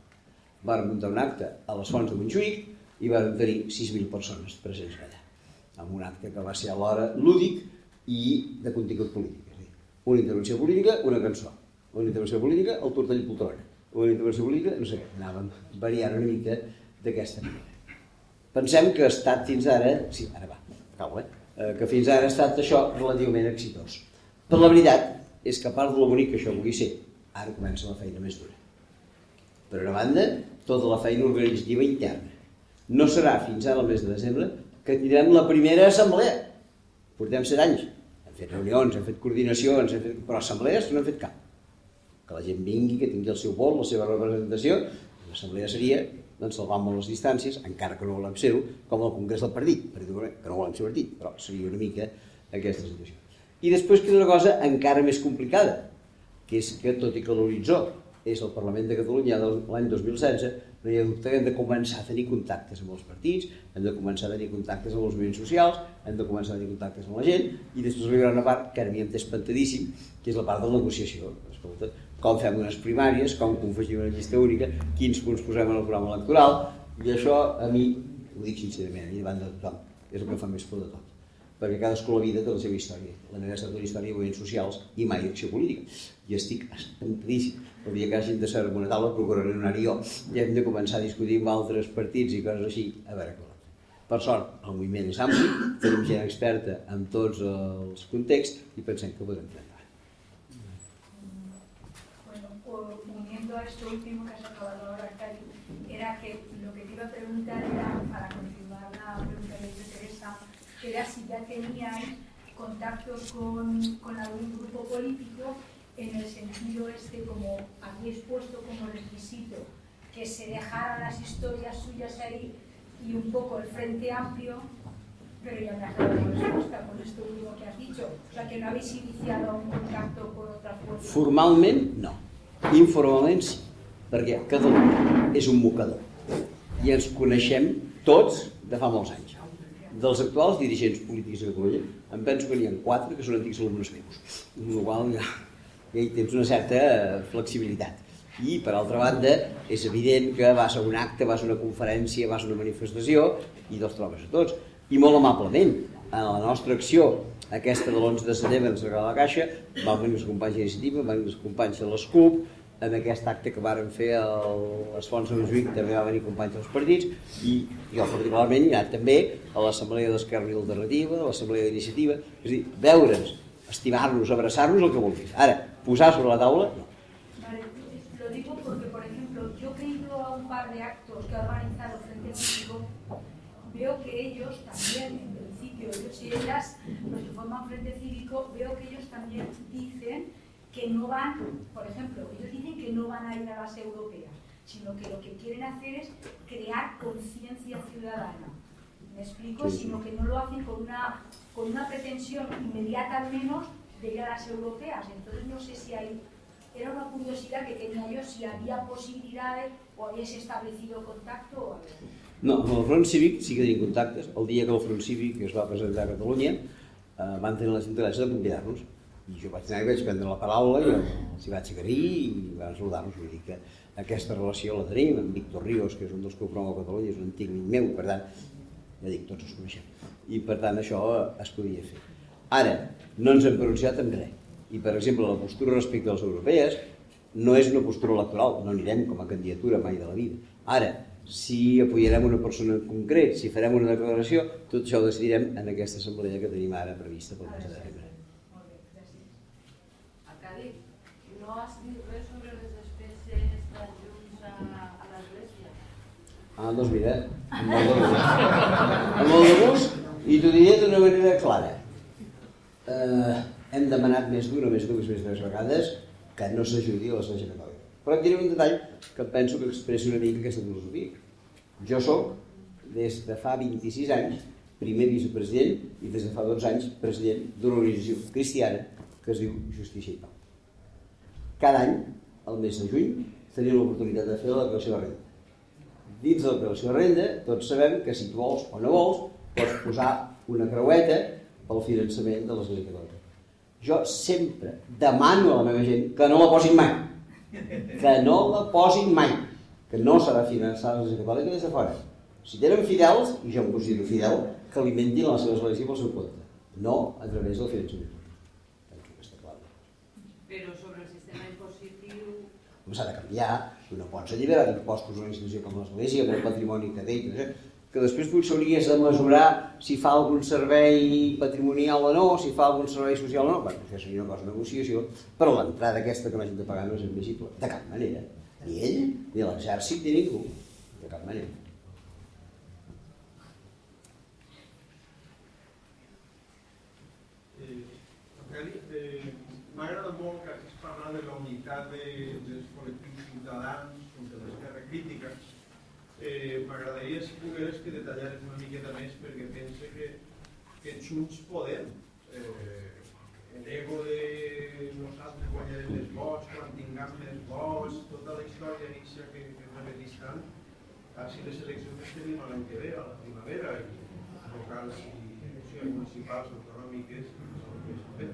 Vam muntar un acte a les fonts de Montjuïc i vam tenir 6.000 persones presents allà, amb un acte que va ser alhora lúdic i de contingut polític. És dir, una intervenció política, una cançó. Una intervenció política, el tortell poltrona una intervenció política, no sé què, anàvem variant una mica d'aquesta manera. Pensem que ha estat fins ara, sí, ara va, acabo, eh? eh? que fins ara ha estat això relativament exitós. Però la veritat és que a part de lo bonic que això pugui ser, ara comença la feina més dura. Per una banda, tota la feina organitzativa interna. No serà fins ara el mes de desembre que tindrem la primera assemblea. Portem set anys. Hem fet reunions, hem fet coordinacions, hem fet... però assemblees no hem fet cap que la gent vingui, que tingui el seu vol, la seva representació, l'assemblea seria doncs, salvar molt les distàncies, encara que no volem ser-ho, com el Congrés del Partit, que no volem ser partit, però seria una mica aquesta situació. I després queda una cosa encara més complicada, que és que, tot i que l'horitzó és el Parlament de Catalunya l'any 2016, no hi ha dubte que hem de començar a tenir contactes amb els partits, hem de començar a tenir contactes amb els moviments socials, hem de començar a tenir contactes amb la gent, i després arribarà una part que ara m'hi hem espantadíssim, que és la part de la negociació. Escolta, com fem unes primàries, com confegim una llista única, quins punts posem en el programa electoral, i això a mi, ho dic sincerament, a mi davant de tothom, és el que fa més por de tot. Perquè cadascú la vida té la seva història. La meva ha estat una història de moviments socials i mai d'acció política. I estic espantadíssim. El dia que hagin de ser una taula procuraré anar-hi jo i hem de començar a discutir amb altres partits i coses així, a veure què per sort, el moviment és ampli, tenim gent experta en tots els contexts i pensem que podem fer a esto último que has acabado ahora, Cari, era que lo que te iba a preguntar era, para continuar la pregunta de Teresa, era si ya teníais contactos con, con algún grupo político en el sentido este, como habéis puesto como requisito, que se dejaran las historias suyas ahí y un poco el frente amplio, pero ya me has dado respuesta con esto último que has dicho, o sea que no habéis iniciado un contacto con otras fuerzas. Formalment, no Informalment sí, perquè Catalunya és un mocador i ens coneixem tots de fa molts anys. Dels actuals dirigents polítics de Catalunya, em penso que n'hi ha quatre que són antics alumnes meus, amb la qual ja, ja hi tens una certa flexibilitat. I, per altra banda, és evident que vas a un acte, vas a una conferència, vas a una manifestació i te'ls trobes a tots. I molt amablement, en la nostra acció, aquesta de l'11 de setembre, ens a la Caixa, van venir els companys d'iniciativa, van venir els companys de l'ESCUP, en aquest acte que varen fer el, les Fonts de Montjuïc també va venir companys dels partits i jo particularment ha també a l'Assemblea d'Esquerra i Alternativa, a l'Assemblea d'Iniciativa, és a dir, veure'ns, abraçar-nos, el que vulguis. Ara, posar sobre la taula, no. Lo digo he ido a un par de que ha veo que también, en principio, ellos y ellas, los que forman Frente Cívico, veo que ellos también que no van, por ejemplo, ellos dicen que no van a ir a las europeas, sino que lo que quieren hacer es crear conciencia ciudadana. ¿Me explico? Sí, sí. Sino que no lo hacen con una, con una pretensión inmediata al menos de ir a las europeas. Entonces no sé si hay, era una curiosidad que tenía yo, si había posibilidades o habíais establecido contacto o algo. No, amb el Front Cívic sí que tenim contactes. El dia que el Front Cívic es va presentar a Catalunya eh, van tenir les interessos de convidar-nos i jo vaig anar i vaig prendre la paraula i els hi vaig agrair i van saludar-nos. Vull dir que aquesta relació la tenim amb Víctor Ríos, que és un dels que ho promou a Catalunya, és un antic meu, per tant, ja dic, tots els coneixem. I per tant això es podia fer. Ara, no ens hem pronunciat en res. I per exemple, la postura respecte a les europees no és una postura electoral, no anirem com a candidatura mai de la vida. Ara, si apoyarem una persona en concret, si farem una declaració, tot això ho decidirem en aquesta assemblea que tenim ara prevista pel mes de desembre. Molt bé, gràcies. Arcadi, les a? Ah, doncs mira, amb molt de gust. Amb molt de gust, i t'ho diré d'una manera clara. Eh, hem demanat més d'una, més dues, més tres vegades que no s'ajudi a l'Església Catòlica. Però et diré un detall que penso que expressa una mica aquesta filosofia. Jo sóc, des de fa 26 anys, primer vicepresident i des de fa 12 anys president d'una organització cristiana que es diu Justícia i Pau. Cada any, al mes de juny, tenim l'oportunitat de fer la declaració de renda. Dins de la declaració de renda, tots sabem que si tu vols o no vols, pots posar una creueta pel finançament de l'Església Catòlica. Jo sempre demano a la meva gent que no la posin mai. Que no la posin mai. Que no serà finançada l'Església Catòlica des de fora. Si tenen fidels, i jo em considero fidel, que alimentin la seva església pel seu compte. No a través del finançament. Penso que està clar. Però sobre el sistema impositiu... com s'ha de canviar, tu no pots alliberar d'impostos una institució com l'Església, amb el patrimoni que té, que després potser hauries de mesurar si fa algun servei patrimonial o no, si fa algun servei social o no, bueno, això seria una cosa de negociació, però l'entrada aquesta que m'hagin de pagar no és admissible, de cap manera. Ni ell, ni l'exèrcit, ni ningú, de cap manera. Eh, eh, m'ha agradat molt que hagis parlat de la unitat de, col·lectius ciutadans contra l'esquerra crítica. Eh, M'agradaria, si pogués, que detallares una miqueta més, perquè pense que, que Junts Podem, eh, l'ego de nosaltres guanyarem més vots, quan tinguem més vots, tota la història inicia que, que és repeteix tant, quasi les eleccions que tenim a l'any que ve, a la primavera, i locals i sí, municipals, autonòmiques, més bé.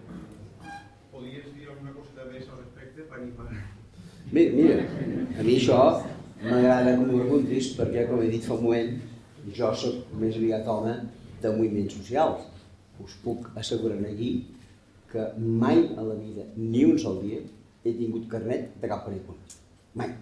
Podries dir alguna coseta més al respecte per animar? Mira, mira, a mi això m'agrada que m'ho preguntis perquè, com he dit fa un moment, jo sóc més aviat home de moviments socials. Us puc assegurar aquí que mai a la vida, ni un sol dia, he tingut carnet de cap partit polític. Mai.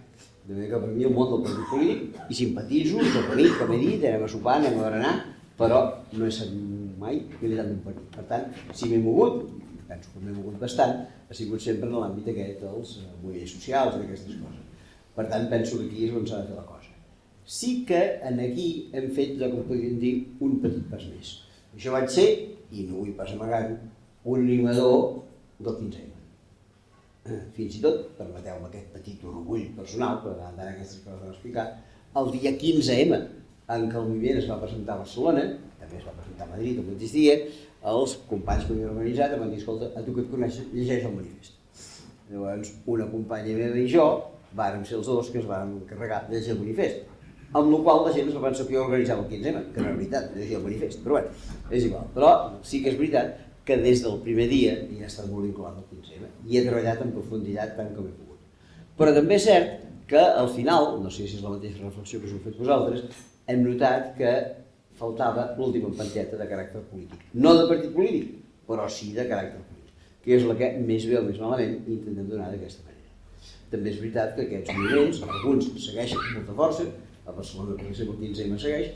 De manera que per mi el món del partit polític i simpatitzo, soc com he dit, anem a sopar, anem a berenar, però no he sabut mai militant d'un partit. Per tant, si m'he mogut, penso que m'he mogut bastant, ha sigut sempre en l'àmbit aquest dels eh, moviments socials i d'aquestes coses. Per tant, penso que aquí és on s'ha de fer la cosa. Sí que en aquí hem fet el que podríem dir un petit pas més. Això vaig ser, i no vull pas amagar-ho, un animador del 15M. Eh, Fins i tot, permeteu-me aquest petit orgull personal, per anar aquestes coses a explicar, el dia 15M, en què el moviment es va presentar a Barcelona, també es va presentar a Madrid, on existia, els companys que m'havien organitzat em van dir, escolta, a tu que et coneixes, llegeix el manifest. Llavors, una companya meva i jo vàrem ser els dos que es vàrem encarregar de llegir el manifest. Amb la qual la gent es va pensar que jo organitzava el 15M, que no era veritat, llegia el manifest, però bueno, és igual. Però sí que és veritat que des del primer dia hi ha estat molt vinculat al 15M i he treballat en profunditat tant com he pogut. Però també és cert que al final, no sé si és la mateixa reflexió que us heu fet vosaltres, hem notat que faltava l'última empanteta de caràcter polític. No de partit polític, però sí de caràcter polític, que és la que més bé o més malament intentem donar d'aquesta manera. També és veritat que aquests moviments, alguns segueixen amb molta força, a Barcelona, per exemple, el 15M segueix,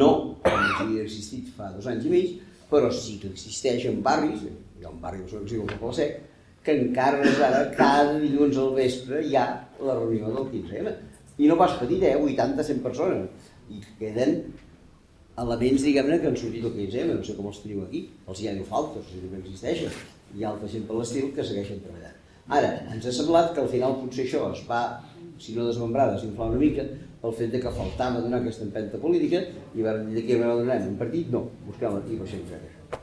no com havia existit fa dos anys i mig, però sí que existeix en barris, hi ha un barri que es diu el que encara és ara, cada dilluns al vespre hi ha la reunió del 15M. I no pas petit, eh? 80-100 persones. I queden elements, diguem-ne, que han sortit del 15M, no sé com els teniu aquí, els hi ha diu falta, o sigui, no existeixen. Hi ha altra gent per l'estil que segueixen treballant. Ara, ens ha semblat que al final potser això es va, si no desmembrar, desinflar una mica, pel fet de que faltava donar aquesta empenta política i vam dir que no donarem un partit, no, busquem i baixem fer això.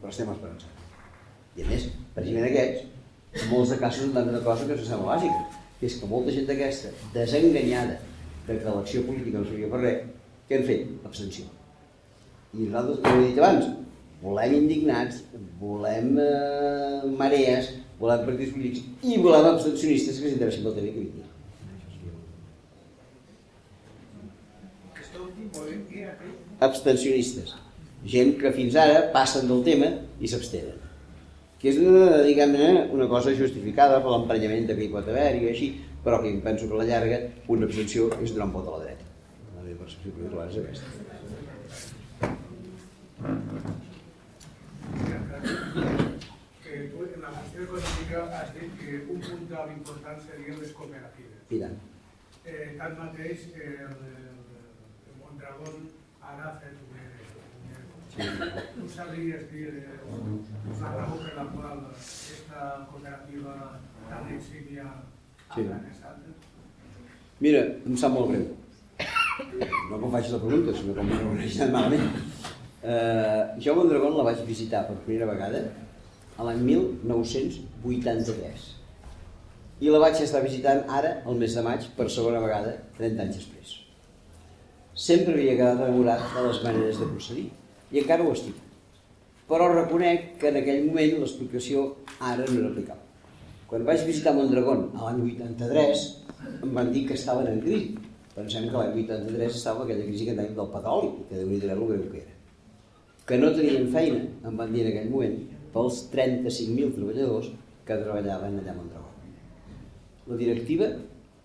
Però estem esperançats. I a més, precisament aquests, en molts de casos han una cosa que ens sembla bàsica, que és que molta gent d'aquesta, desenganyada de que l'acció política no servia per res, què han fet? Abstenció. I nosaltres, com he dit abans, volem indignats, volem eh, marees, volem partits polítics i volem abstencionistes que s'interessin pel tema que vingui. Abstencionistes. Gent que fins ara passen del tema i s'abstenen. Que és una, diguem-ne, una cosa justificada per l'emprenyament que hi pot haver i així, però que penso que a la llarga una abstenció és donar un vot a la dreta. La meva percepció particular és aquesta. Que tu en la qüestió econòmica has dit que un puntal important serien les cooperatives. I tant. Eh, tanmateix, el, el, Mondragón ara ha fet una tu sabries dir la raó per la qual aquesta cooperativa tan exímia ha Sí. Mira, em sap molt greu. No que em la pregunta, sinó que m'ho he malament. Uh, jo Mondragón la vaig visitar per primera vegada a l'any 1983 i la vaig estar visitant ara, el mes de maig, per segona vegada, 30 anys després. Sempre havia quedat enamorat de les maneres de procedir i encara ho estic. Però reconec que en aquell moment l'explicació ara no era aplicable. Quan vaig visitar Mondragón a l'any 83 em van dir que estaven en crisi. Pensem que l'any 83 estava aquella crisi que tenim del petroli, que déu nhi lo greu que era que no tenien feina, em van dir en aquell moment, pels 35.000 treballadors que treballaven allà a Mondragón. La directiva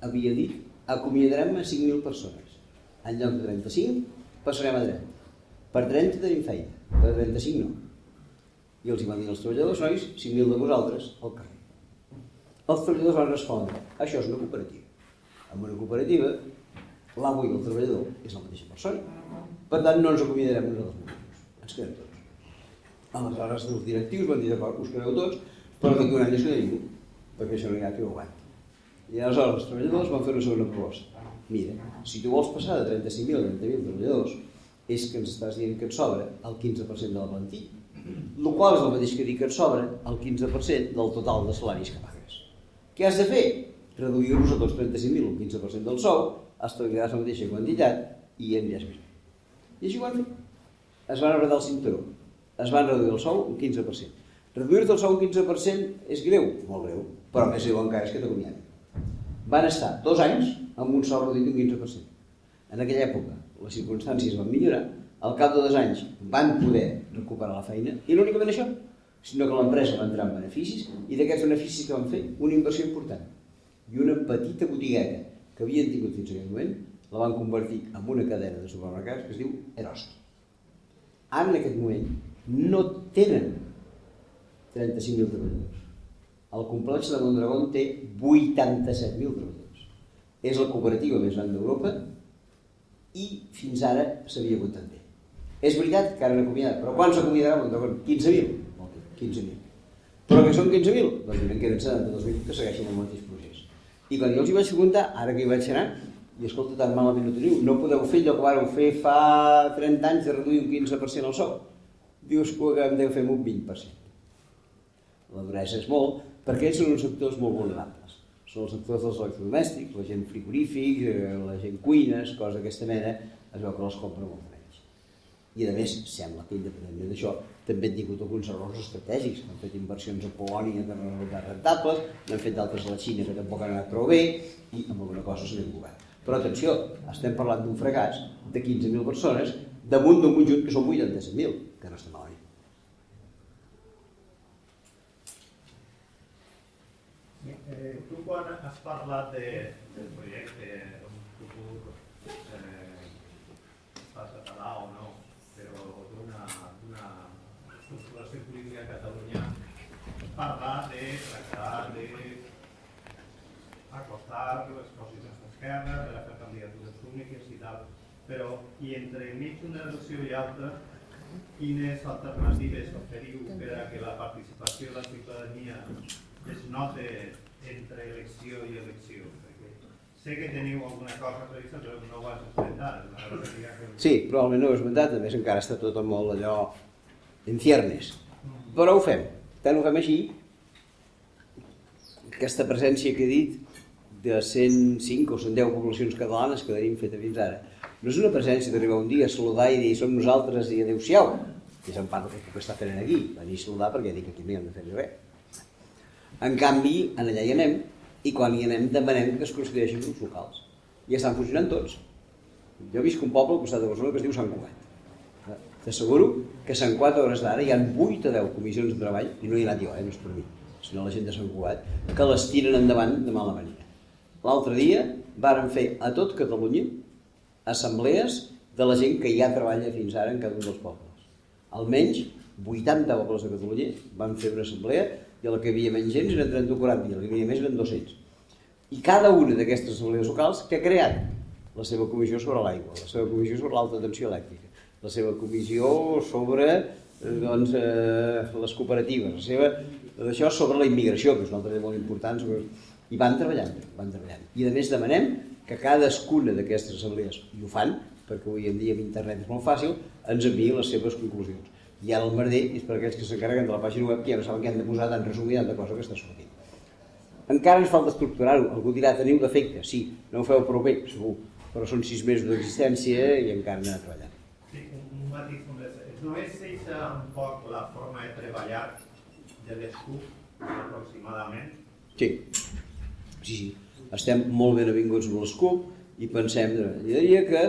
havia dit acomiadarem a 5.000 persones. En lloc de 35, passarem a 30. Per 30 tenim feina, per 35 no. I els hi van dir als treballadors, nois, 5.000 de vosaltres al carrer. Els treballadors van respondre, això és una cooperativa. En una cooperativa, l'amo i el treballador és la mateixa persona. Per tant, no ens acomiadarem nosaltres ens quedem tots. Aleshores els directius van dir d'acord, us quedeu tots, però d'aquí un any es queda ningú, perquè això no hi ha qui ho aguanti. I aleshores els treballadors van fer una segona proposta. Mira, si tu vols passar de 35.000 a 30.000 treballadors, és que ens estàs dient que et sobra el 15% de la plantilla. El qual és el mateix que dir que et sobra el 15% del total de salaris que pagues. Què has de fer? Reduir-los a tots 35.000, un 15% del sou, estalviaràs la mateixa quantitat i aniràs més bé. I així ho van fer es van apretar el cinturó, es van reduir el sou un 15%. Reduir-te el sou un 15% és greu, molt greu, però més greu encara és que t'acomiadin. Van estar dos anys amb un sou reduït un 15%. En aquella època les circumstàncies van millorar, al cap de dos anys van poder recuperar la feina, i no únicament això, sinó que l'empresa va entrar en beneficis, i d'aquests beneficis que van fer, una inversió important. I una petita botigueta que havien tingut fins aquell moment, la van convertir en una cadena de supermercats que es diu Eroski ara en aquest moment no tenen 35.000 treballadors. El complex de Mondragón té 87.000 treballadors. És la cooperativa més gran d'Europa i fins ara s'havia hagut d'entendre. És veritat que ara han acomiadat, però quan s'acomiadarà Mondragón? 15.000? 15.000. Però que són 15.000? Doncs en queden 72.000 que segueixen el mateix procés. I quan jo els hi vaig preguntar, ara que hi vaig anar, i escolta, tan malament ho teniu, no podeu fer allò que vareu fer fa 30 anys de reduir un 15% el sou. Dius que ho acabem de fer un 20%. La duresa és molt, perquè ells són uns sectors molt vulnerables. Són els sectors dels electrodomèstics, la gent frigorífic, eh, la gent cuines, coses d'aquesta mena, es veu que les compra molt menys. I a més, sembla que independentment d'això, també han tingut alguns errors estratègics. Han fet inversions a Polònia que no han rentables, n'han fet d'altres a la Xina que tampoc han anat prou bé, i amb alguna cosa s'han govern. Però atenció, estem parlant d'un fracàs de 15.000 persones damunt d'un conjunt que són 87.000, que no està malament. Eh, tu quan has parlat de, del projecte, un futur eh, pas català o no, però d'una estructuració política a Catalunya, has parlat de tractar de les posicions d'esquerra, de fer candidatures úniques i tal, però i entre mig d'una elecció i altra, quines alternatives oferiu per a que la participació de la ciutadania es nota entre elecció i elecció? Perquè sé que teniu alguna cosa prevista, però no ho has esmentat. Que... Sí, probablement no ho he esmentat, a més encara està tot molt allò en ciernes. Però ho fem, tant ho fem així, aquesta presència que he dit de 105 o 110 poblacions catalanes que tenim feta fins ara, no és una presència d'arribar un dia a saludar i dir som nosaltres i adeu-siau, que és en part el que estar fent aquí, venir a saludar perquè dic que aquí no hi hem de fer res. En canvi, en allà hi anem, i quan hi anem demanem que es constitueixin grups locals. I estan funcionant tots. Jo visc un poble al costat de Barcelona que es diu Sant Cugat. T'asseguro que Cugat a hores d'ara hi ha 8 o 10 comissions de treball, i no hi ha anat jo, eh, no és per mi, sinó la gent de Sant Cugat, que les tiren endavant de mala manera. L'altre dia varen fer a tot Catalunya assemblees de la gent que ja treballa fins ara en cada un dels pobles. Almenys 80 pobles de Catalunya van fer una assemblea i a la que havia menys gent eren 30 o 40 i a la que havia més eren 200. I cada una d'aquestes assemblees locals que ha creat la seva comissió sobre l'aigua, la seva comissió sobre l'alta tensió elèctrica, la seva comissió sobre eh, doncs, eh, les cooperatives, la seva d'això sobre la immigració, que és un altre tema molt important, sobre... i van treballant, van treballant. I a més demanem que cadascuna d'aquestes assemblees, i ho fan, perquè avui en dia amb internet és molt fàcil, ens enviï les seves conclusions. I ara el merder és per aquells que s'encarreguen de la pàgina web que ja no saben què han de posar tan resumida de cosa que està sortint. Encara ens falta estructurar-ho. Algú dirà, teniu defecte. Sí, no ho feu prou bé, segur. Però són sis mesos d'existència i encara anem treballant. Sí, un matís només. No és un poc la forma de treballar de l'ESCUP aproximadament? Sí. Sí. Estem molt ben avinguts amb l'ESCUP i pensem... Jo diria que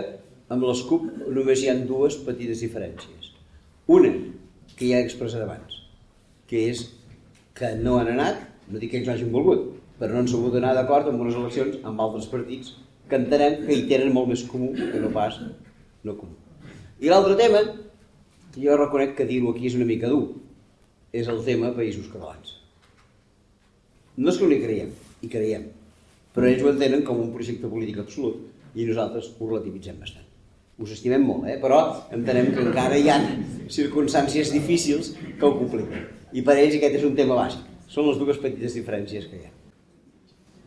amb l'ESCUP només hi ha dues petites diferències una, que ja he expressat abans, que és que no han anat, no dic que ells no hagin volgut, però no han sabut anar d'acord amb unes eleccions amb altres partits que entenem que hi tenen molt més comú que no pas no comú. I l'altre tema, que jo reconec que dir-ho aquí és una mica dur, és el tema països catalans. No és que no hi creiem, hi creiem, però ells ho entenen com un projecte polític absolut i nosaltres ho relativitzem bastant us estimem molt, eh? però entenem que encara hi ha circumstàncies difícils que ho compliquen. I per ells aquest és un tema bàsic. Són les dues petites diferències que hi ha.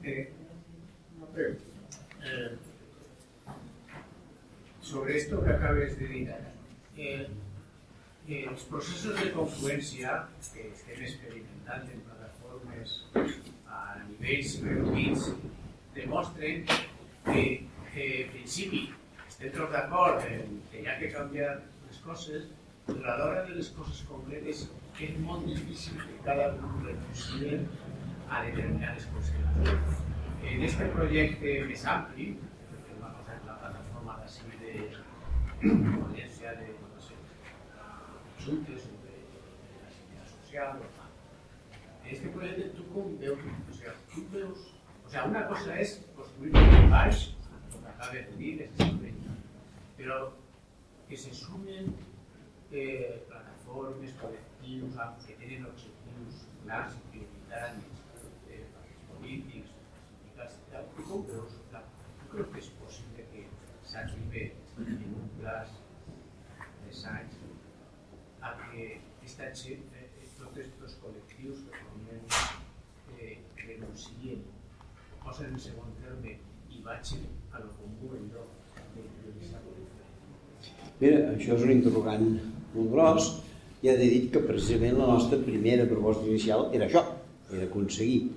Eh, eh, sobre esto que acabes de dir, eh, eh, els processos de confluència que estem experimentant en plataformes nivells reduïts demostren que, en principi, estem tots d'acord que hi ha que canviar les coses, però a l'hora de les coses concretes és molt difícil que cada un renuncie a determinades qüestions. En aquest projecte més ampli, que va posar en la plataforma d'ací de València de sé, assumptes de la social, en aquest projecte tu com veus, o sigui, tu veus, o sigui, una cosa és construir un baix, com acaba de dir, és però que se sumen eh, plataformes, col·lectius que tenen objectius clars i prioritaris, eh, polítics, sindicals i tal, i com veus, clar, jo crec que és possible que s'arribi en un plaç de anys a que aquesta gent, eh, tots aquests col·lectius que formen renuncien, posen en segon terme i vagin a lo comú en lloc de priorizar Mira, això és un interrogant molt gros. Ja t'he dit que precisament la nostra primera proposta inicial era això, era aconseguir.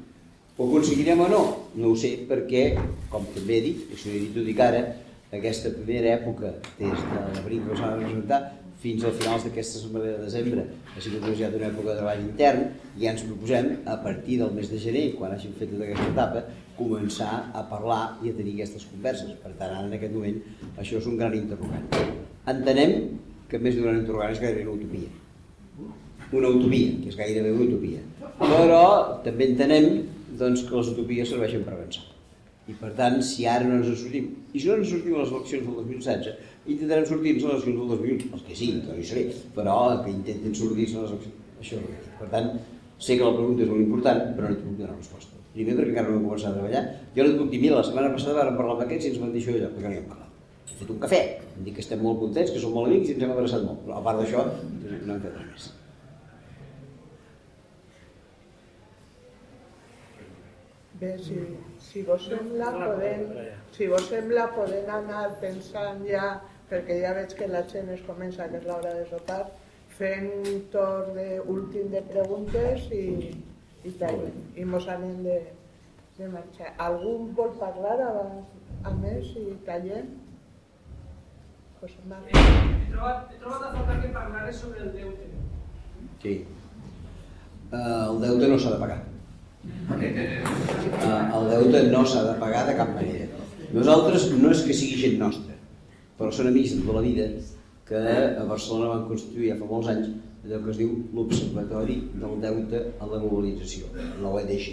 Ho aconseguirem o no? No ho sé, perquè, com també he dit, i si ho he dit, ho dic ara, aquesta primera època, des de l'abril que s'ha de presentar, fins a finals d'aquesta setmana de desembre, ha sigut ja una època de treball intern i ja ens proposem, a partir del mes de gener, quan hàgim fet tota aquesta etapa, començar a parlar i a tenir aquestes converses. Per tant, ara en aquest moment, això és un gran interrogant. Entenem que més d'un interrogant és gairebé una utopia. Una utopia, que és gairebé una utopia. Però també entenem doncs, que les utopies serveixen per avançar. I per tant, si ara no ens en sortim, i si no ens sortim a les eleccions del 2016, intentarem sortir-nos a les eleccions del 2020, els que siguin, que no hi seré, però que intentin sortir-se a les eleccions. Això és el. Per tant, sé que la pregunta és molt important, però no et puc donar resposta. Primer perquè encara no hem començat a treballar. Jo no et puc dir, mira, la setmana passada vam parlar amb aquests i ens van dir això allò, perquè no hi hem parlat. Hem fet un cafè, hem dit que estem molt contents, que som molt amics i ens hem abraçat molt. Però a part d'això, no hem fet res més. Bé, si, si vos sembla, podem, si vos sembla, podem anar pensant ja, perquè ja veig que la gent es comença, que és l'hora de sopar, fent un torn de, últim de preguntes i, i tal, i mos anem de, de marxar. Algú vol parlar abans, a més i tallem? José Manuel. He trobat, he trobat a faltar que parlares sobre el deute. Sí. Uh, el deute no s'ha de pagar. Uh, el deute no s'ha de pagar de cap manera. Nosaltres no és que sigui gent nostra, però són amics de tota la vida que a Barcelona van constituir ja fa molts anys allò que es diu l'Observatori del Deute a la Globalització, l'OEDG,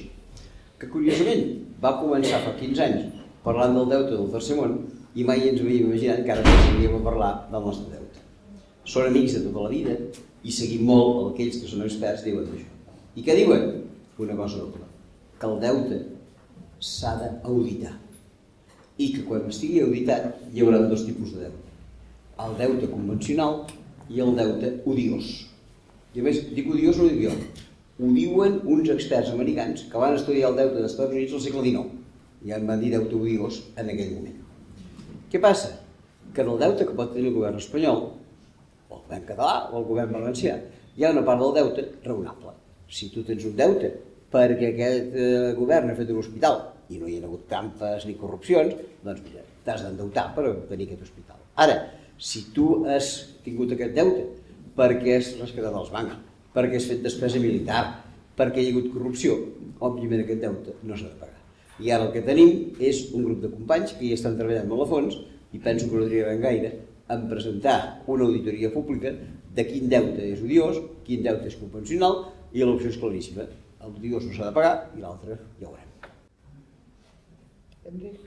que curiosament va començar fa 15 anys parlant del deute del tercer món i mai ens havíem imaginat que ara passaríem a parlar del nostre deute. Són amics de tota la vida i seguim molt aquells que són experts diuen això. I què diuen? Una cosa doble, que el deute s'ha d'auditar i que quan estigui auditat hi haurà dos tipus de deute. El deute convencional i el deute odiós. I a més, dic odiós no ho dic jo. Ho diuen uns experts americans que van estudiar el deute dels Estats Units al segle XIX i en van dir deute odiós en aquell moment. Què passa? Que en el deute que pot tenir el govern espanyol, o el govern català, o el govern valencià, hi ha una part del deute raonable. Si tu tens un deute perquè aquest eh, govern ha fet un hospital i no hi ha hagut trampes ni corrupcions, doncs mira, t'has d'endeutar per obtenir aquest hospital. Ara, si tu has tingut aquest deute perquè has rescatat els bancs, perquè has fet despesa militar, perquè hi ha hagut corrupció, òbviament aquest deute no s'ha de pagar. I ara el que tenim és un grup de companys que hi estan treballant molt a fons i penso que no trigaran gaire en presentar una auditoria pública de quin deute és odiós, quin deute és convencional i l'opció és claríssima. El odiós no s'ha de pagar i l'altre ja ho Enric.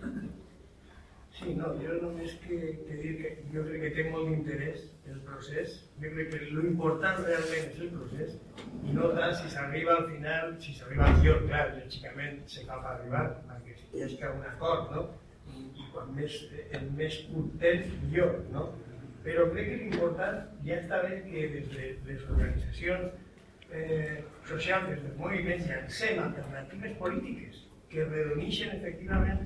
Sí, no, jo només que, que dir que jo crec que té molt d'interès el procés, jo crec que l'important realment és el procés i no tant si s'arriba al final, si s'arriba al lloc, clar, lògicament se per arribar, perquè si hi ha un acord, no? I, i quan més, el més curt temps, millor, no? Però crec que l'important ja està bé que des de les organitzacions eh, socials, des dels moviments, llancem alternatives polítiques que redonixen efectivament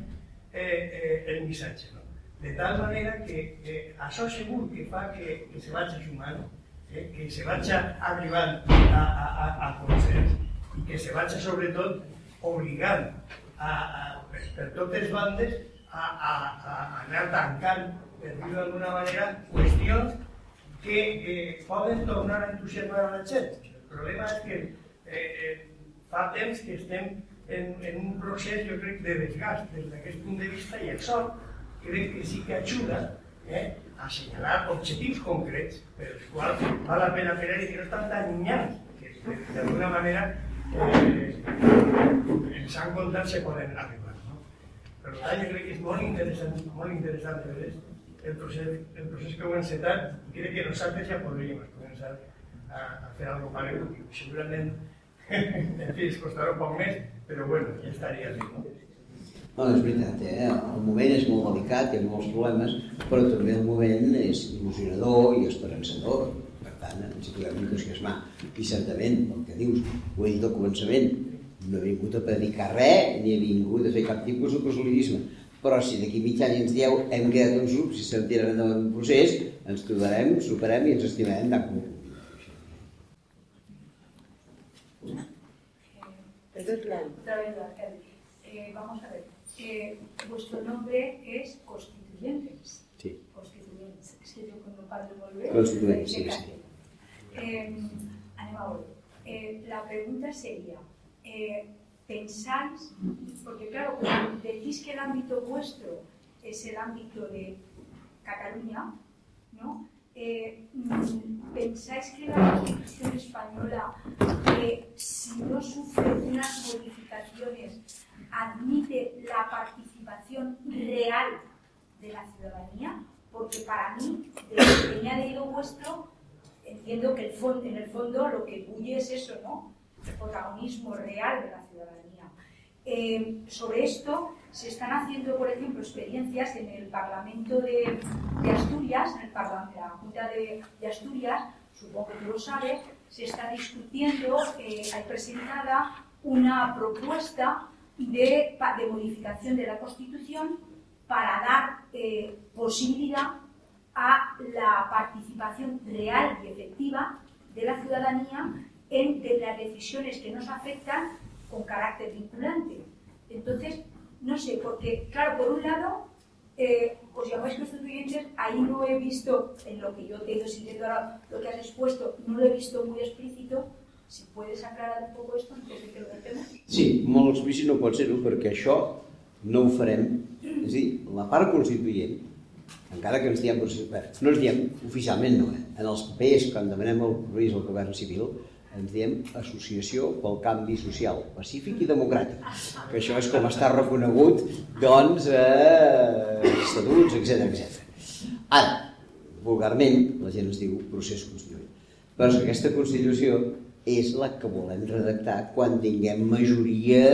eh, eh, el missatge. No? De tal manera que eh, això segur que fa que, que se vagi sumant, eh, que se vagi arribant a, a, a, a consens i que se vagi sobretot obligant a, a, per, per totes bandes a, a, a anar tancant, per dir d'alguna manera, qüestions que eh, poden tornar a entusiasmar a la gent. El problema és que eh, eh, fa temps que estem en, en un procés, jo crec, de desgast des d'aquest punt de vista i el sol crec que sí que ajuda eh, a assenyalar objectius concrets per els quals val la pena fer i que no estan tan llunyans, que d'alguna manera eh, ens han comptat se poden arribar. No? Per tant, jo crec que és molt interessant, molt interessant veure el procés, el procés que heu encetat i crec que nosaltres ja podríem començar a, a fer alguna cosa paregut. Segurament, en fi, es costarà un poc més, però bueno, ja estaria bé, no? No, és veritat, eh? el moment és molt delicat, hi ha molts problemes, però també el moment és il·lusionador i esperançador. Per tant, ens hi podem entusiasmar. I certament, el que dius, ho he dit al començament, no he vingut a predicar res, ni he vingut a fer cap tipus de proselitisme. Però si d'aquí mig any ens dieu hem quedat uns grups i se'n tiren endavant un procés, ens trobarem, superem i ens estimarem com ho puguem. Esta es la Otra vez la alcalde. Eh, vamos a ver. Eh, vuestro nombre es Constituyentes. Sí. Constituyentes. És que no parlo molt bé... Constituyentes, sí, sí. Eh. Eh, la pregunta sería, eh, ¿pensáis, porque claro, como decís que el ámbito vuestro es el ámbito de Cataluña, ¿no? Mm, ¿Pensáis que la Constitución española, eh, si no sufre unas modificaciones, admite la participación real de la ciudadanía? Porque para mí, de lo que tenía leído vuestro, entiendo que el en el fondo lo que bulle es eso, ¿no? El protagonismo real de la ciudadanía. Eh, sobre esto se están haciendo, por ejemplo, experiencias en el Parlamento de, Asturias, en el Parlamento, la Junta de, Asturias, supongo que tú lo sabes, se está discutiendo, hay presentada una propuesta de, modificación de la Constitución para dar eh, posibilidad a la participación real y efectiva de la ciudadanía en las decisiones que nos afectan con carácter vinculante. Entonces, no sé, porque, claro, por un lado, eh, os llamáis constituyentes, ahí no he visto, en lo que yo te he ido siguiendo ahora, lo que has expuesto, no lo he visto muy explícito. Si puedes aclarar un poco esto antes de que lo dejemos. Sí, molt explícit no pot ser-ho, perquè això no ho farem. És a dir, la part constituent, encara que ens diem, bé, no ens diem oficialment no, eh? en els papers, quan demanem el permís al govern civil, ens diem Associació pel Canvi Social, Pacífic i Democràtic, que això és com està reconegut, doncs, eh, estatuts, etc etc. Ara, vulgarment, la gent es diu procés constituent. Però aquesta Constitució és la que volem redactar quan tinguem majoria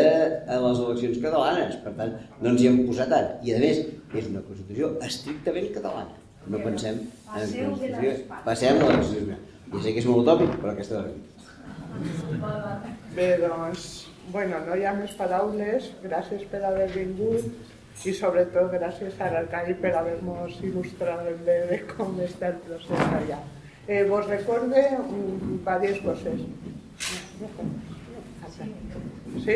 a les eleccions catalanes. Per tant, no ens hi hem posat ara. I, a més, és una Constitució estrictament catalana. No pensem en Constitució. Passem a la Constitució. Ja sé que és molt utòpic, però aquesta és la realitat. Bé, doncs, bueno, no hi ha més paraules. Gràcies per haver vingut i sobretot gràcies a l'Arcadi per haver-nos il·lustrat bé de com està el procés allà. Eh, vos recorde mm, diverses coses. Sí?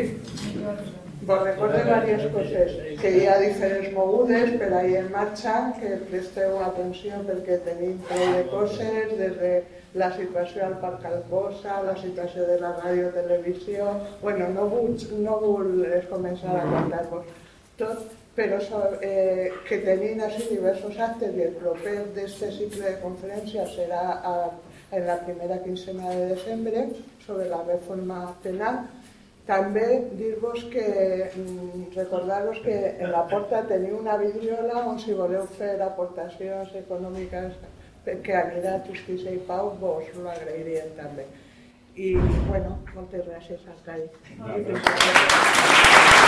Vos recorde diverses coses, que hi ha diferents mogudes per ahir en marxa, que presteu atenció perquè tenim prou de coses, des de la situació al Parc Albosa, la situació de la ràdio televisió... Bueno, no vull, no vull començar a contar-vos tot, però so, eh, que tenim així diversos actes i el proper d'aquest cicle de conferències serà a, en la primera quincena de desembre sobre la reforma penal. També dir-vos que, mm, recordar-vos que en la porta teniu una vidriola on si voleu fer aportacions econòmiques que anirà a Justícia i Pau, vos ho agrairíem també. I, bueno, moltes gràcies, Arcadi. I